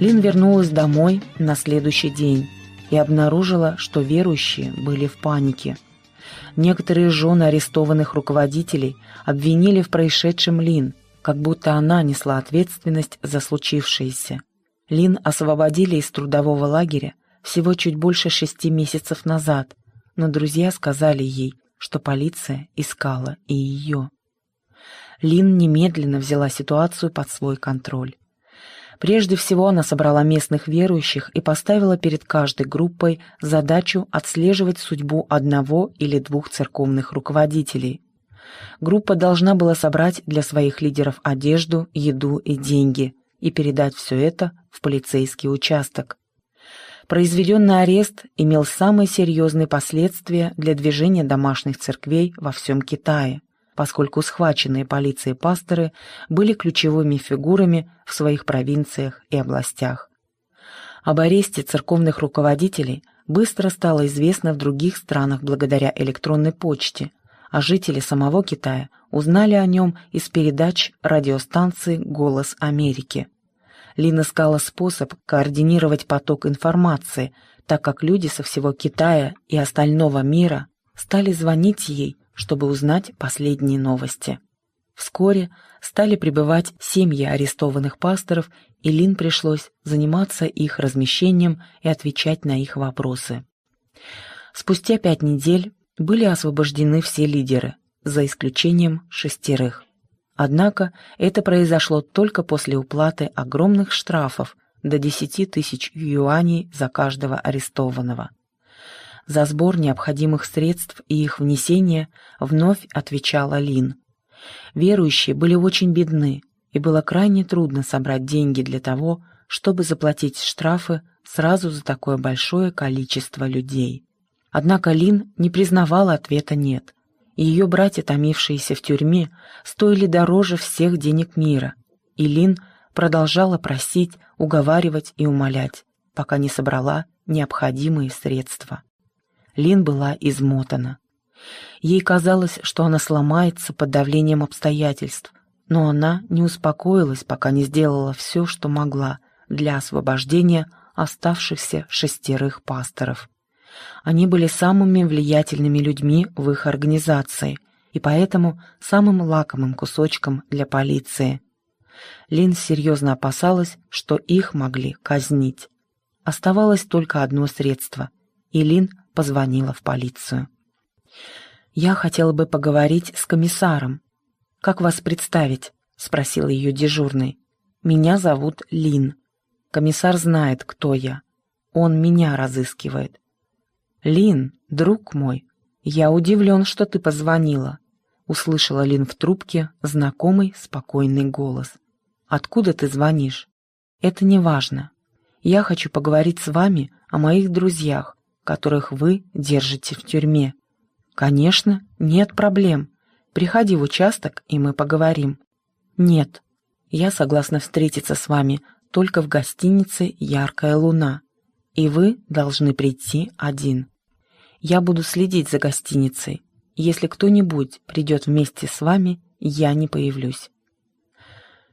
Лин вернулась домой на следующий день и обнаружила, что верующие были в панике. Некоторые жены арестованных руководителей обвинили в происшедшем Лин, как будто она несла ответственность за случившееся. Лин освободили из трудового лагеря всего чуть больше шести месяцев назад, но друзья сказали ей, что полиция искала и ее. Лин немедленно взяла ситуацию под свой контроль. Прежде всего она собрала местных верующих и поставила перед каждой группой задачу отслеживать судьбу одного или двух церковных руководителей. Группа должна была собрать для своих лидеров одежду, еду и деньги и передать все это в полицейский участок. Произведенный арест имел самые серьезные последствия для движения домашних церквей во всем Китае поскольку схваченные полицией пасторы были ключевыми фигурами в своих провинциях и областях. Об аресте церковных руководителей быстро стало известно в других странах благодаря электронной почте, а жители самого Китая узнали о нем из передач радиостанции «Голос Америки». Лин искала способ координировать поток информации, так как люди со всего Китая и остального мира стали звонить ей, чтобы узнать последние новости. Вскоре стали прибывать семьи арестованных пасторов, и Лин пришлось заниматься их размещением и отвечать на их вопросы. Спустя пять недель были освобождены все лидеры, за исключением шестерых. Однако это произошло только после уплаты огромных штрафов до 10 тысяч юаней за каждого арестованного. За сбор необходимых средств и их внесение вновь отвечала Лин. Верующие были очень бедны, и было крайне трудно собрать деньги для того, чтобы заплатить штрафы сразу за такое большое количество людей. Однако Лин не признавала ответа «нет», и ее братья, томившиеся в тюрьме, стоили дороже всех денег мира, и Лин продолжала просить, уговаривать и умолять, пока не собрала необходимые средства. Лин была измотана. Ей казалось, что она сломается под давлением обстоятельств, но она не успокоилась, пока не сделала все, что могла для освобождения оставшихся шестерых пасторов. Они были самыми влиятельными людьми в их организации и поэтому самым лакомым кусочком для полиции. Лин серьезно опасалась, что их могли казнить. Оставалось только одно средство, и Лин позвонила в полицию. «Я хотела бы поговорить с комиссаром. Как вас представить?» — спросил ее дежурный. «Меня зовут Лин. Комиссар знает, кто я. Он меня разыскивает». «Лин, друг мой, я удивлен, что ты позвонила», — услышала Лин в трубке знакомый спокойный голос. «Откуда ты звонишь?» «Это не важно. Я хочу поговорить с вами о моих друзьях, которых вы держите в тюрьме. Конечно, нет проблем. Приходи в участок, и мы поговорим. Нет, я согласна встретиться с вами только в гостинице «Яркая луна», и вы должны прийти один. Я буду следить за гостиницей. Если кто-нибудь придет вместе с вами, я не появлюсь.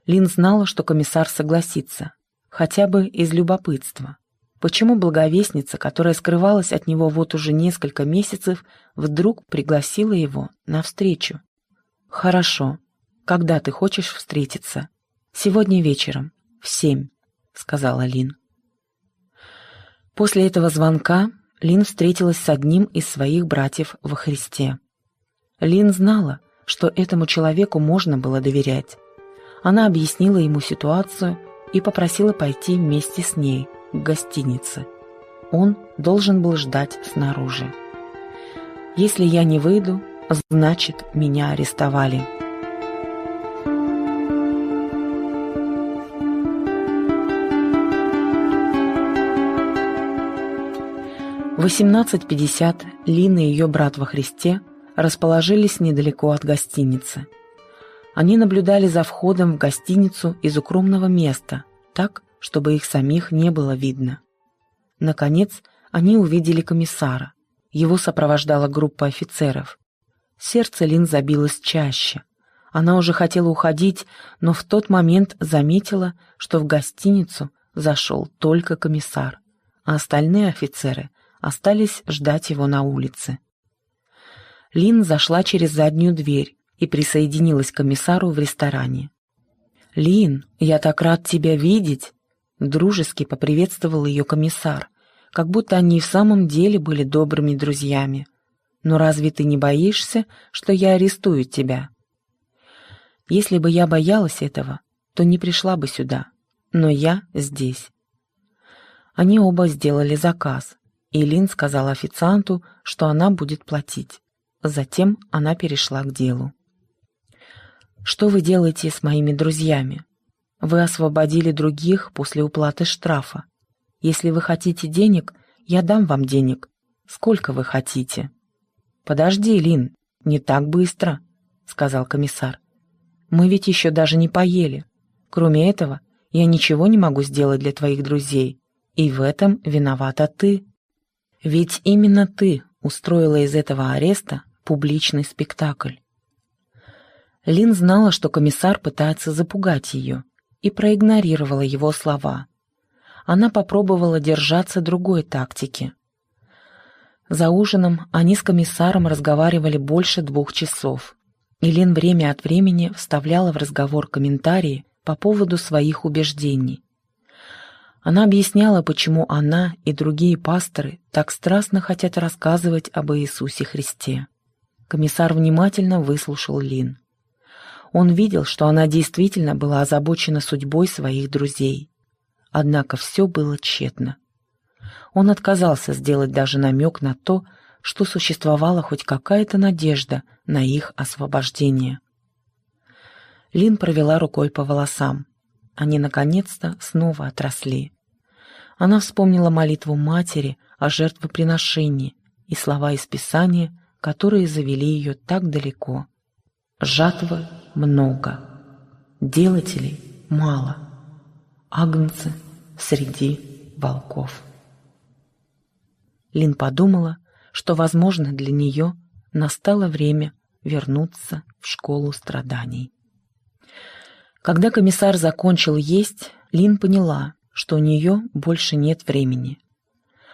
Лин знала, что комиссар согласится, хотя бы из любопытства. Почему благовестница, которая скрывалась от него вот уже несколько месяцев, вдруг пригласила его на встречу? «Хорошо. Когда ты хочешь встретиться?» «Сегодня вечером, в семь», — сказала Лин. После этого звонка Лин встретилась с одним из своих братьев во Христе. Лин знала, что этому человеку можно было доверять. Она объяснила ему ситуацию и попросила пойти вместе с ней — к гостинице. Он должен был ждать снаружи. «Если я не выйду, значит, меня арестовали». В 18.50 Лина и ее брат во Христе расположились недалеко от гостиницы. Они наблюдали за входом в гостиницу из укромного места, так, чтобы их самих не было видно. Наконец, они увидели комиссара. Его сопровождала группа офицеров. Сердце Лин забилось чаще. Она уже хотела уходить, но в тот момент заметила, что в гостиницу зашел только комиссар, а остальные офицеры остались ждать его на улице. Лин зашла через заднюю дверь и присоединилась к комиссару в ресторане. «Лин, я так рад тебя видеть!» Дружески поприветствовал ее комиссар, как будто они и в самом деле были добрыми друзьями. «Но разве ты не боишься, что я арестую тебя?» «Если бы я боялась этого, то не пришла бы сюда, но я здесь». Они оба сделали заказ, и Лин сказала официанту, что она будет платить. Затем она перешла к делу. «Что вы делаете с моими друзьями?» Вы освободили других после уплаты штрафа. Если вы хотите денег, я дам вам денег. Сколько вы хотите?» «Подожди, Лин, не так быстро», — сказал комиссар. «Мы ведь еще даже не поели. Кроме этого, я ничего не могу сделать для твоих друзей, и в этом виновата ты». Ведь именно ты устроила из этого ареста публичный спектакль. Лин знала, что комиссар пытается запугать ее, и проигнорировала его слова. Она попробовала держаться другой тактики. За ужином они с комиссаром разговаривали больше двух часов, и Лин время от времени вставляла в разговор комментарии по поводу своих убеждений. Она объясняла, почему она и другие пасторы так страстно хотят рассказывать об Иисусе Христе. Комиссар внимательно выслушал Лин. Он видел, что она действительно была озабочена судьбой своих друзей. Однако все было тщетно. Он отказался сделать даже намек на то, что существовала хоть какая-то надежда на их освобождение. Лин провела рукой по волосам. Они, наконец-то, снова отросли. Она вспомнила молитву матери о жертвоприношении и слова из Писания, которые завели ее так далеко. «Жатвы много, делателей мало, агнцы среди волков». Лин подумала, что, возможно, для нее настало время вернуться в школу страданий. Когда комиссар закончил есть, Лин поняла, что у нее больше нет времени.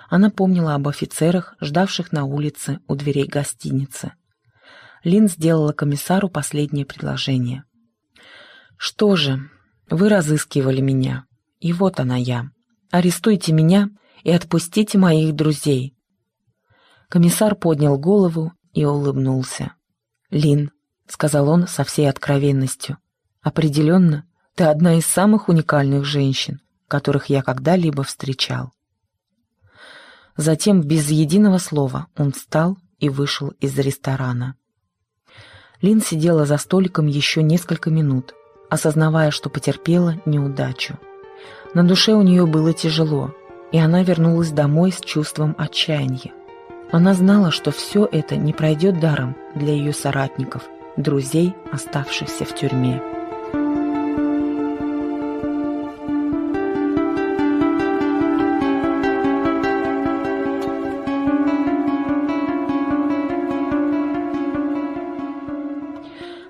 Она помнила об офицерах, ждавших на улице у дверей гостиницы. Лин сделала комиссару последнее предложение. «Что же, вы разыскивали меня, и вот она я. Арестуйте меня и отпустите моих друзей». Комиссар поднял голову и улыбнулся. «Лин», — сказал он со всей откровенностью, — Определенно, ты одна из самых уникальных женщин, которых я когда-либо встречал. Затем, без единого слова, он встал и вышел из ресторана. Лин сидела за столиком еще несколько минут, осознавая, что потерпела неудачу. На душе у нее было тяжело, и она вернулась домой с чувством отчаяния. Она знала, что все это не пройдет даром для ее соратников, друзей, оставшихся в тюрьме.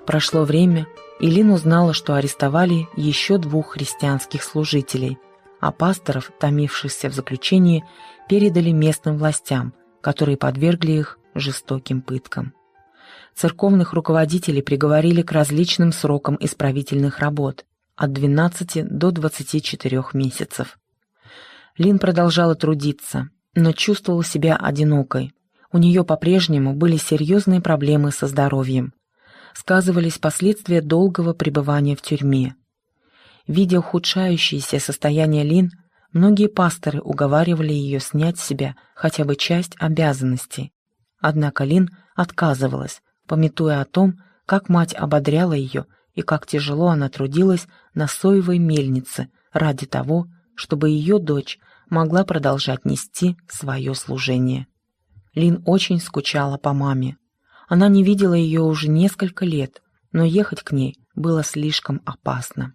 Прошло время, и Лин узнала, что арестовали еще двух христианских служителей, а пасторов, томившихся в заключении, передали местным властям, которые подвергли их жестоким пыткам. Церковных руководителей приговорили к различным срокам исправительных работ от 12 до 24 месяцев. Лин продолжала трудиться, но чувствовала себя одинокой. У нее по-прежнему были серьезные проблемы со здоровьем сказывались последствия долгого пребывания в тюрьме. Видя ухудшающееся состояние Лин, многие пасторы уговаривали ее снять с себя хотя бы часть обязанностей. Однако Лин отказывалась, пометуя о том, как мать ободряла ее и как тяжело она трудилась на соевой мельнице ради того, чтобы ее дочь могла продолжать нести свое служение. Лин очень скучала по маме. Она не видела ее уже несколько лет, но ехать к ней было слишком опасно.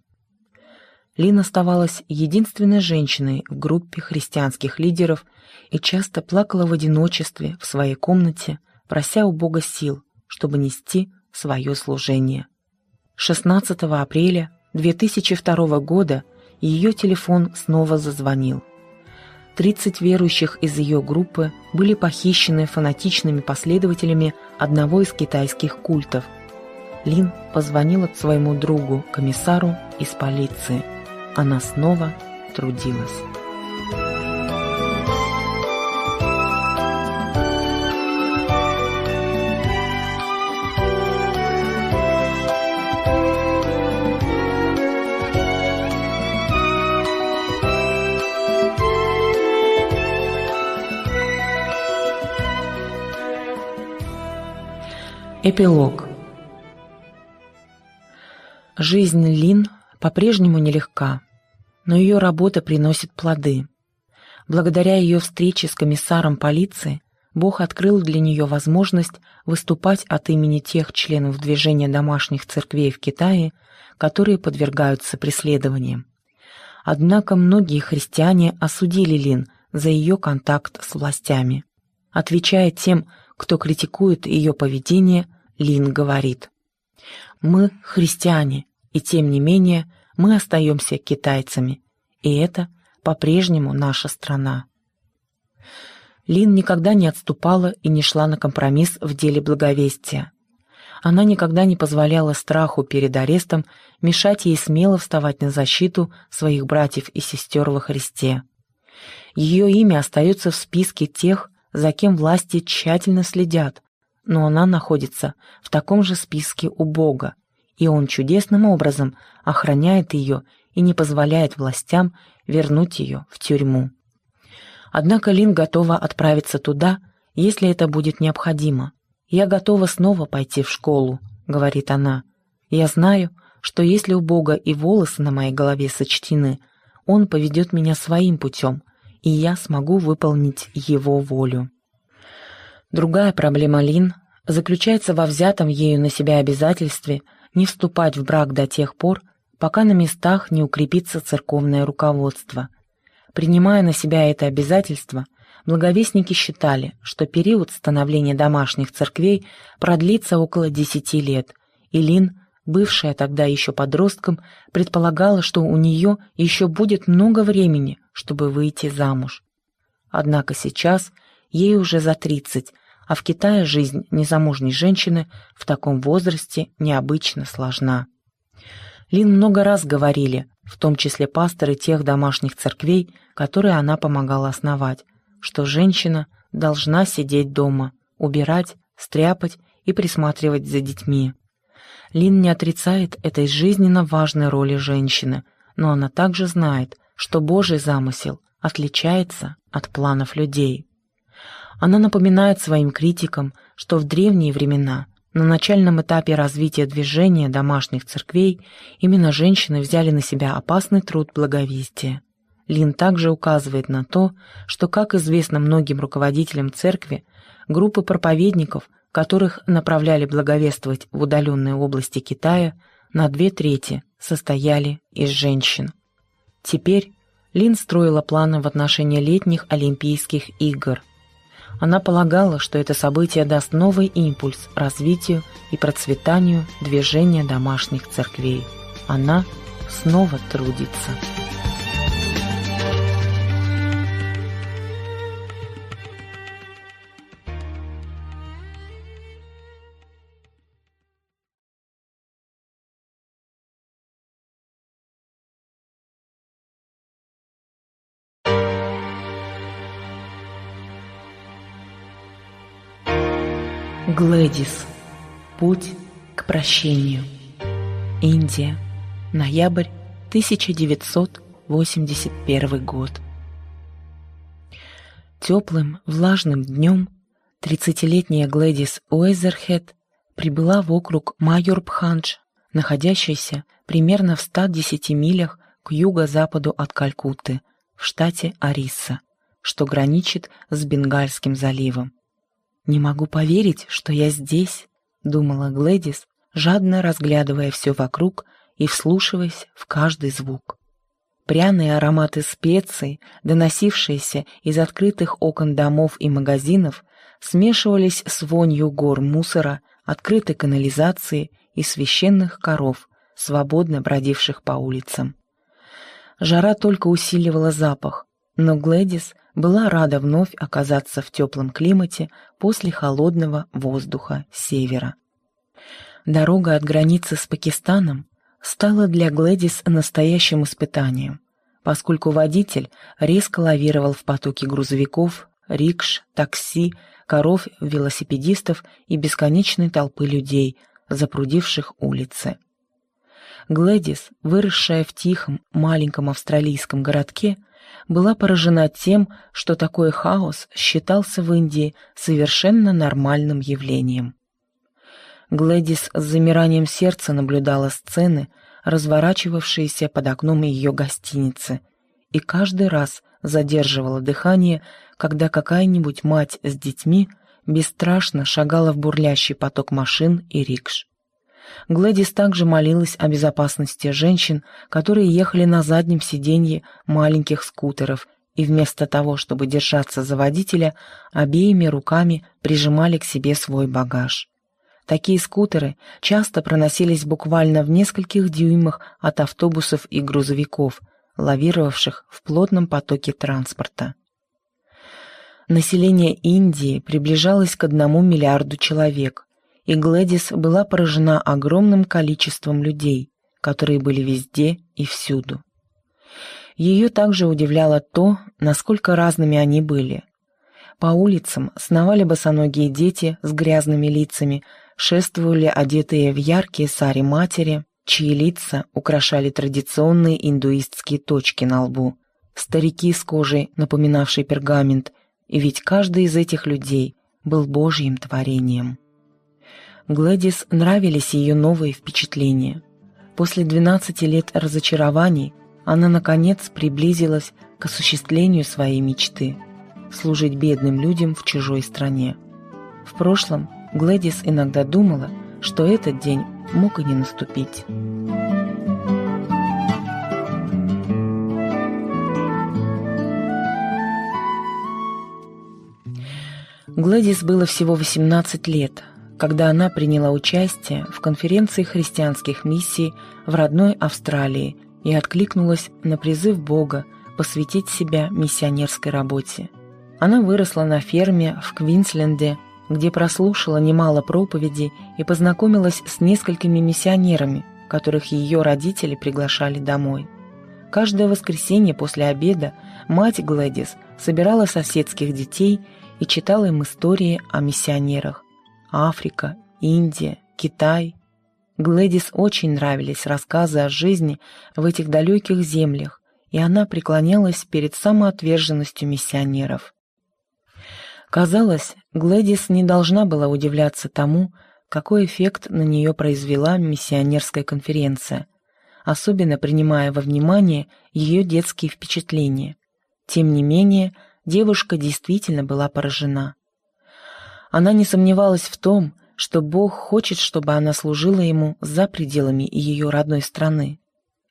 Лин оставалась единственной женщиной в группе христианских лидеров и часто плакала в одиночестве в своей комнате, прося у Бога сил, чтобы нести свое служение. 16 апреля 2002 года ее телефон снова зазвонил – 30 верующих из ее группы были похищены фанатичными последователями одного из китайских культов. Лин позвонила своему другу, комиссару из полиции. Она снова трудилась. Эпилог Жизнь Лин по-прежнему нелегка, но ее работа приносит плоды. Благодаря ее встрече с комиссаром полиции Бог открыл для нее возможность выступать от имени тех членов движения домашних церквей в Китае, которые подвергаются преследованиям. Однако многие христиане осудили Лин за ее контакт с властями. Отвечая тем, кто критикует ее поведение, Лин говорит. «Мы христиане, и тем не менее мы остаемся китайцами, и это по-прежнему наша страна». Лин никогда не отступала и не шла на компромисс в деле благовестия. Она никогда не позволяла страху перед арестом мешать ей смело вставать на защиту своих братьев и сестер во Христе. Ее имя остается в списке тех, за кем власти тщательно следят, но она находится в таком же списке у Бога, и Он чудесным образом охраняет ее и не позволяет властям вернуть ее в тюрьму. Однако Лин готова отправиться туда, если это будет необходимо. «Я готова снова пойти в школу», — говорит она. «Я знаю, что если у Бога и волосы на моей голове сочтены, Он поведет меня своим путем, и я смогу выполнить Его волю». Другая проблема Лин заключается во взятом ею на себя обязательстве не вступать в брак до тех пор, пока на местах не укрепится церковное руководство — Принимая на себя это обязательство, благовестники считали, что период становления домашних церквей продлится около десяти лет, и Лин, бывшая тогда еще подростком, предполагала, что у нее еще будет много времени, чтобы выйти замуж. Однако сейчас ей уже за тридцать, а в Китае жизнь незамужней женщины в таком возрасте необычно сложна. Лин много раз говорили, в том числе пасторы тех домашних церквей, которые она помогала основать, что женщина должна сидеть дома, убирать, стряпать и присматривать за детьми. Лин не отрицает этой жизненно важной роли женщины, но она также знает, что Божий замысел отличается от планов людей. Она напоминает своим критикам, что в древние времена на начальном этапе развития движения домашних церквей именно женщины взяли на себя опасный труд благовестия. Лин также указывает на то, что, как известно многим руководителям церкви, группы проповедников, которых направляли благовествовать в удаленные области Китая, на две трети состояли из женщин. Теперь Лин строила планы в отношении летних Олимпийских игр – она полагала, что это событие даст новый импульс развитию и процветанию движения домашних церквей. Она снова трудится. Глэдис. Путь к прощению. Индия. Ноябрь 1981 год. Теплым, влажным днем тридцатилетняя Глэдис Уэзерхед прибыла в округ Майор-Бхандж, находящийся примерно в 110 милях к юго-западу от Калькутты, в штате Ариса, что граничит с Бенгальским заливом. «Не могу поверить, что я здесь», — думала Глэдис, жадно разглядывая все вокруг и вслушиваясь в каждый звук. Пряные ароматы специй, доносившиеся из открытых окон домов и магазинов, смешивались с вонью гор мусора, открытой канализации и священных коров, свободно бродивших по улицам. Жара только усиливала запах, но Глэдис была рада вновь оказаться в теплом климате после холодного воздуха севера. Дорога от границы с Пакистаном стала для Глэдис настоящим испытанием, поскольку водитель резко лавировал в потоке грузовиков, рикш, такси, коров, велосипедистов и бесконечной толпы людей, запрудивших улицы. Глэдис, выросшая в тихом маленьком австралийском городке, была поражена тем, что такой хаос считался в Индии совершенно нормальным явлением. Глэдис с замиранием сердца наблюдала сцены, разворачивавшиеся под окном ее гостиницы, и каждый раз задерживала дыхание, когда какая-нибудь мать с детьми бесстрашно шагала в бурлящий поток машин и рикш. Глэдис также молилась о безопасности женщин, которые ехали на заднем сиденье маленьких скутеров и вместо того, чтобы держаться за водителя, обеими руками прижимали к себе свой багаж. Такие скутеры часто проносились буквально в нескольких дюймах от автобусов и грузовиков, лавировавших в плотном потоке транспорта. Население Индии приближалось к одному миллиарду человек, и Глэдис была поражена огромным количеством людей, которые были везде и всюду. Ее также удивляло то, насколько разными они были. По улицам сновали босоногие дети с грязными лицами, шествовали одетые в яркие сари матери, чьи лица украшали традиционные индуистские точки на лбу, старики с кожей, напоминавшей пергамент, и ведь каждый из этих людей был Божьим творением. Глэдис нравились ее новые впечатления. После 12 лет разочарований она, наконец, приблизилась к осуществлению своей мечты – служить бедным людям в чужой стране. В прошлом Глэдис иногда думала, что этот день мог и не наступить. Глэдис было всего 18 лет, когда она приняла участие в конференции христианских миссий в родной Австралии и откликнулась на призыв Бога посвятить себя миссионерской работе. Она выросла на ферме в Квинсленде, где прослушала немало проповедей и познакомилась с несколькими миссионерами, которых ее родители приглашали домой. Каждое воскресенье после обеда мать Глэдис собирала соседских детей и читала им истории о миссионерах. Африка, Индия, Китай, Глэдис очень нравились рассказы о жизни в этих далеких землях, и она преклонялась перед самоотверженностью миссионеров. Казалось, Глэдис не должна была удивляться тому, какой эффект на нее произвела миссионерская конференция, особенно принимая во внимание ее детские впечатления. Тем не менее, девушка действительно была поражена. Она не сомневалась в том, что Бог хочет, чтобы она служила ему за пределами ее родной страны.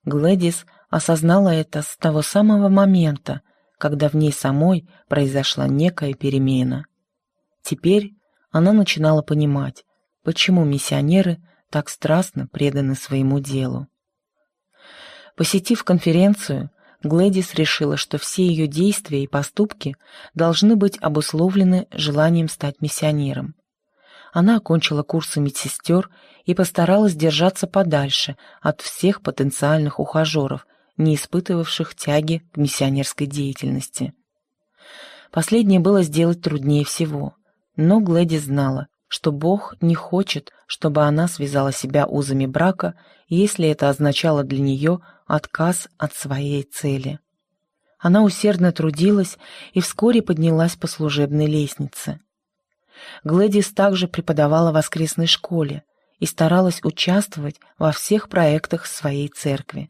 Глэдис осознала это с того самого момента, когда в ней самой произошла некая перемена. Теперь она начинала понимать, почему миссионеры так страстно преданы своему делу. Посетив конференцию, Глэдис решила, что все ее действия и поступки должны быть обусловлены желанием стать миссионером. Она окончила курсы медсестер и постаралась держаться подальше от всех потенциальных ухажеров, не испытывавших тяги к миссионерской деятельности. Последнее было сделать труднее всего, но Глэди знала, что Бог не хочет, чтобы она связала себя узами брака, если это означало для нее отказ от своей цели. Она усердно трудилась и вскоре поднялась по служебной лестнице. Глэдис также преподавала в воскресной школе и старалась участвовать во всех проектах своей церкви.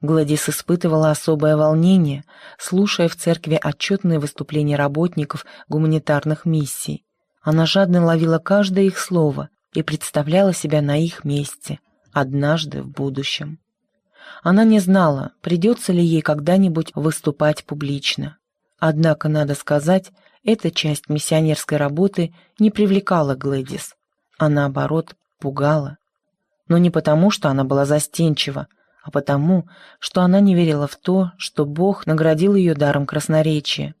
Гладис испытывала особое волнение, слушая в церкви отчетные выступления работников гуманитарных миссий. Она жадно ловила каждое их слово и представляла себя на их месте, однажды в будущем. Она не знала, придется ли ей когда-нибудь выступать публично. Однако, надо сказать, эта часть миссионерской работы не привлекала Глэдис, а наоборот пугала. Но не потому, что она была застенчива, а потому, что она не верила в то, что Бог наградил ее даром красноречия.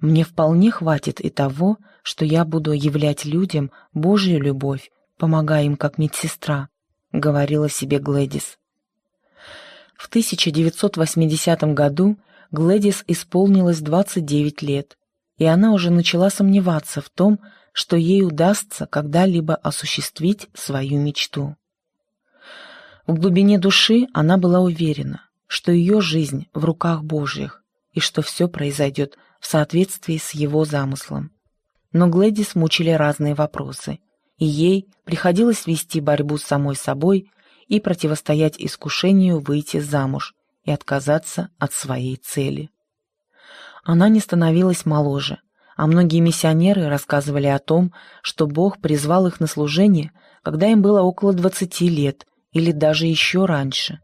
«Мне вполне хватит и того, что я буду являть людям Божью любовь, помогая им как медсестра», — говорила себе Глэдис. В 1980 году Глэдис исполнилось 29 лет, и она уже начала сомневаться в том, что ей удастся когда-либо осуществить свою мечту. В глубине души она была уверена, что ее жизнь в руках Божьих и что все произойдет в соответствии с его замыслом. Но Глэдис мучили разные вопросы, и ей приходилось вести борьбу с самой собой и противостоять искушению выйти замуж и отказаться от своей цели. Она не становилась моложе, а многие миссионеры рассказывали о том, что Бог призвал их на служение, когда им было около 20 лет или даже еще раньше.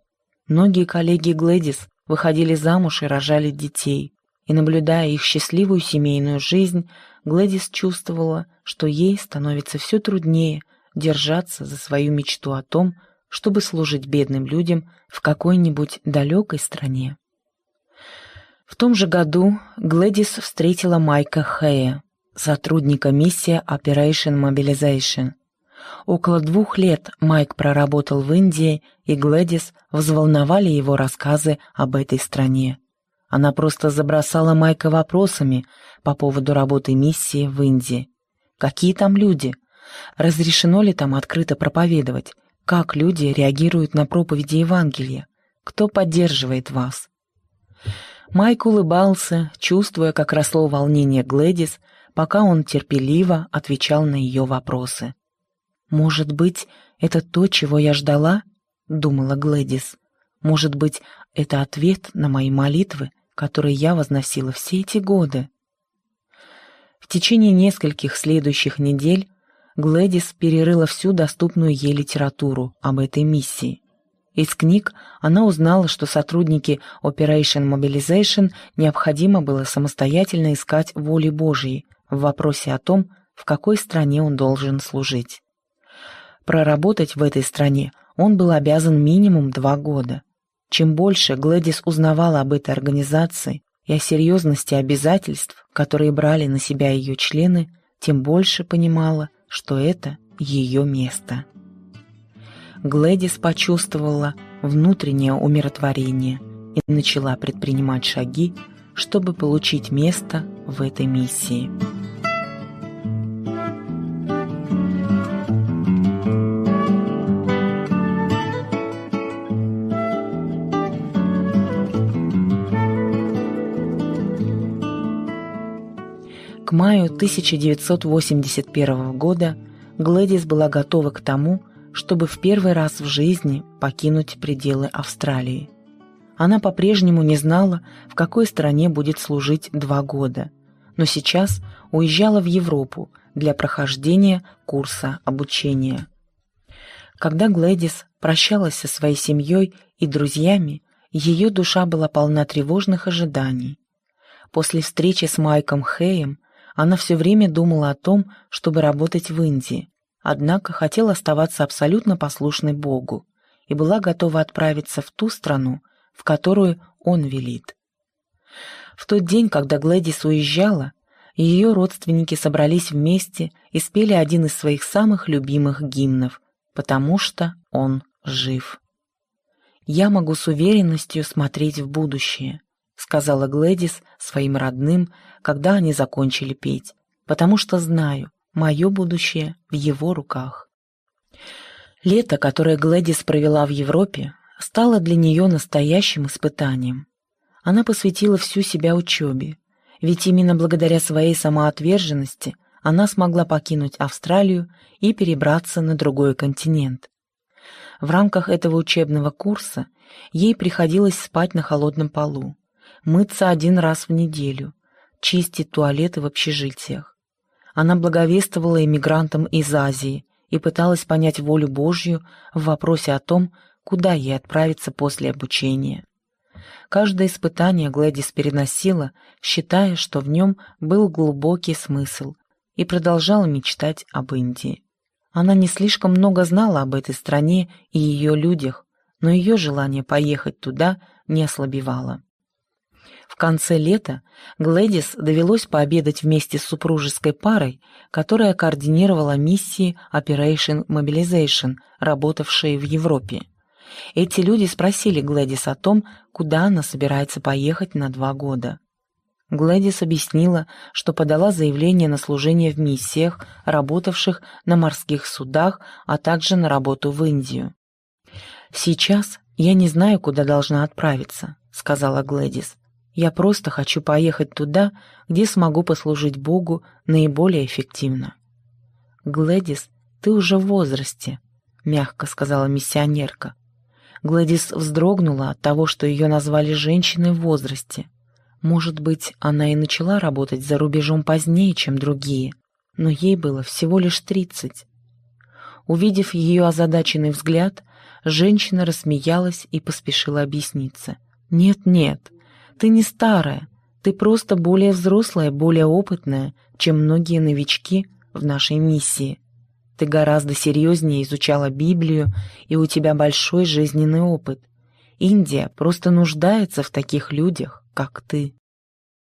Многие коллеги Глэдис выходили замуж и рожали детей, и, наблюдая их счастливую семейную жизнь, Глэдис чувствовала, что ей становится все труднее держаться за свою мечту о том, чтобы служить бедным людям в какой-нибудь далекой стране. В том же году Глэдис встретила Майка Хэя, сотрудника миссии Operation Mobilization. Около двух лет Майк проработал в Индии, и Глэдис взволновали его рассказы об этой стране. Она просто забросала Майка вопросами по поводу работы миссии в Индии. Какие там люди? Разрешено ли там открыто проповедовать? Как люди реагируют на проповеди Евангелия? Кто поддерживает вас? Майк улыбался, чувствуя, как росло волнение Глэдис, пока он терпеливо отвечал на ее вопросы. «Может быть, это то, чего я ждала?» — думала Глэдис. «Может быть, это ответ на мои молитвы, которые я возносила все эти годы?» В течение нескольких следующих недель Глэдис перерыла всю доступную ей литературу об этой миссии. Из книг она узнала, что сотрудники Operation Mobilization необходимо было самостоятельно искать воли Божьей в вопросе о том, в какой стране он должен служить. Проработать в этой стране он был обязан минимум два года. Чем больше Глэдис узнавала об этой организации и о серьезности обязательств, которые брали на себя ее члены, тем больше понимала, что это ее место. Глэдис почувствовала внутреннее умиротворение и начала предпринимать шаги, чтобы получить место в этой миссии. К маю 1981 года Глэдис была готова к тому, чтобы в первый раз в жизни покинуть пределы Австралии. Она по-прежнему не знала, в какой стране будет служить два года, но сейчас уезжала в Европу для прохождения курса обучения. Когда Глэдис прощалась со своей семьей и друзьями, ее душа была полна тревожных ожиданий. После встречи с Майком Хэем она все время думала о том, чтобы работать в Индии, однако хотела оставаться абсолютно послушной Богу и была готова отправиться в ту страну, в которую он велит. В тот день, когда Глэдис уезжала, ее родственники собрались вместе и спели один из своих самых любимых гимнов «Потому что он жив». «Я могу с уверенностью смотреть в будущее», сказала Глэдис своим родным, когда они закончили петь, потому что знаю, мое будущее в его руках. Лето, которое Глэдис провела в Европе, стало для нее настоящим испытанием. Она посвятила всю себя учебе, ведь именно благодаря своей самоотверженности она смогла покинуть Австралию и перебраться на другой континент. В рамках этого учебного курса ей приходилось спать на холодном полу, мыться один раз в неделю, чистить туалеты в общежитиях. Она благовествовала иммигрантам из Азии и пыталась понять волю Божью в вопросе о том, куда ей отправиться после обучения. Каждое испытание Глэдис переносила, считая, что в нем был глубокий смысл, и продолжала мечтать об Индии. Она не слишком много знала об этой стране и ее людях, но ее желание поехать туда не ослабевало. Конце лета Глэдис довелось пообедать вместе с супружеской парой, которая координировала миссии Operation Mobilization, работавшие в Европе. Эти люди спросили Глэдис о том, куда она собирается поехать на два года. Глэдис объяснила, что подала заявление на служение в миссиях, работавших на морских судах, а также на работу в Индию. «Сейчас я не знаю, куда должна отправиться», — сказала Глэдис. Я просто хочу поехать туда, где смогу послужить Богу наиболее эффективно. Глэдис, ты уже в возрасте, мягко сказала миссионерка. Глэдис вздрогнула от того, что ее назвали женщиной в возрасте. Может быть, она и начала работать за рубежом позднее, чем другие, но ей было всего лишь тридцать. Увидев ее озадаченный взгляд, женщина рассмеялась и поспешила объясниться. «Нет-нет, ты не старая, ты просто более взрослая, более опытная, чем многие новички в нашей миссии. Ты гораздо серьезнее изучала Библию, и у тебя большой жизненный опыт. Индия просто нуждается в таких людях, как ты».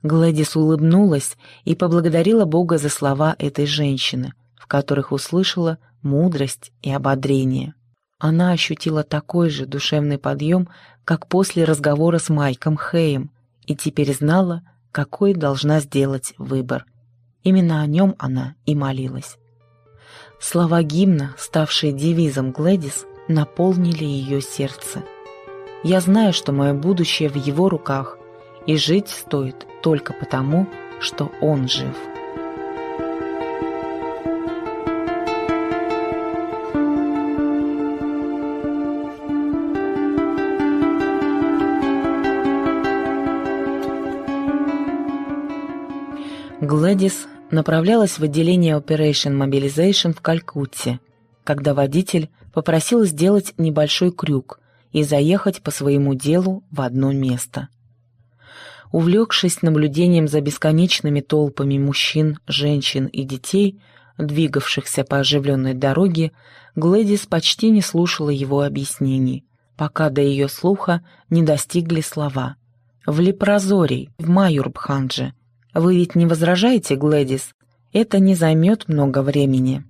Гладис улыбнулась и поблагодарила Бога за слова этой женщины, в которых услышала мудрость и ободрение. Она ощутила такой же душевный подъем, как после разговора с Майком Хэем, и теперь знала, какой должна сделать выбор. Именно о нем она и молилась. Слова гимна, ставшие девизом Глэдис, наполнили ее сердце. «Я знаю, что мое будущее в его руках, и жить стоит только потому, что он жив». Глэдис направлялась в отделение Operation Mobilization в Калькутте, когда водитель попросил сделать небольшой крюк и заехать по своему делу в одно место. Увлекшись наблюдением за бесконечными толпами мужчин, женщин и детей, двигавшихся по оживленной дороге, Глэдис почти не слушала его объяснений, пока до ее слуха не достигли слова «В Лепрозорий, в Майюрбхандже», вы ведь не возражаете, Глэдис? Это не займет много времени.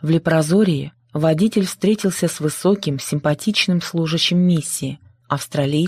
В Лепрозории водитель встретился с высоким, симпатичным служащим миссии, австралийцем,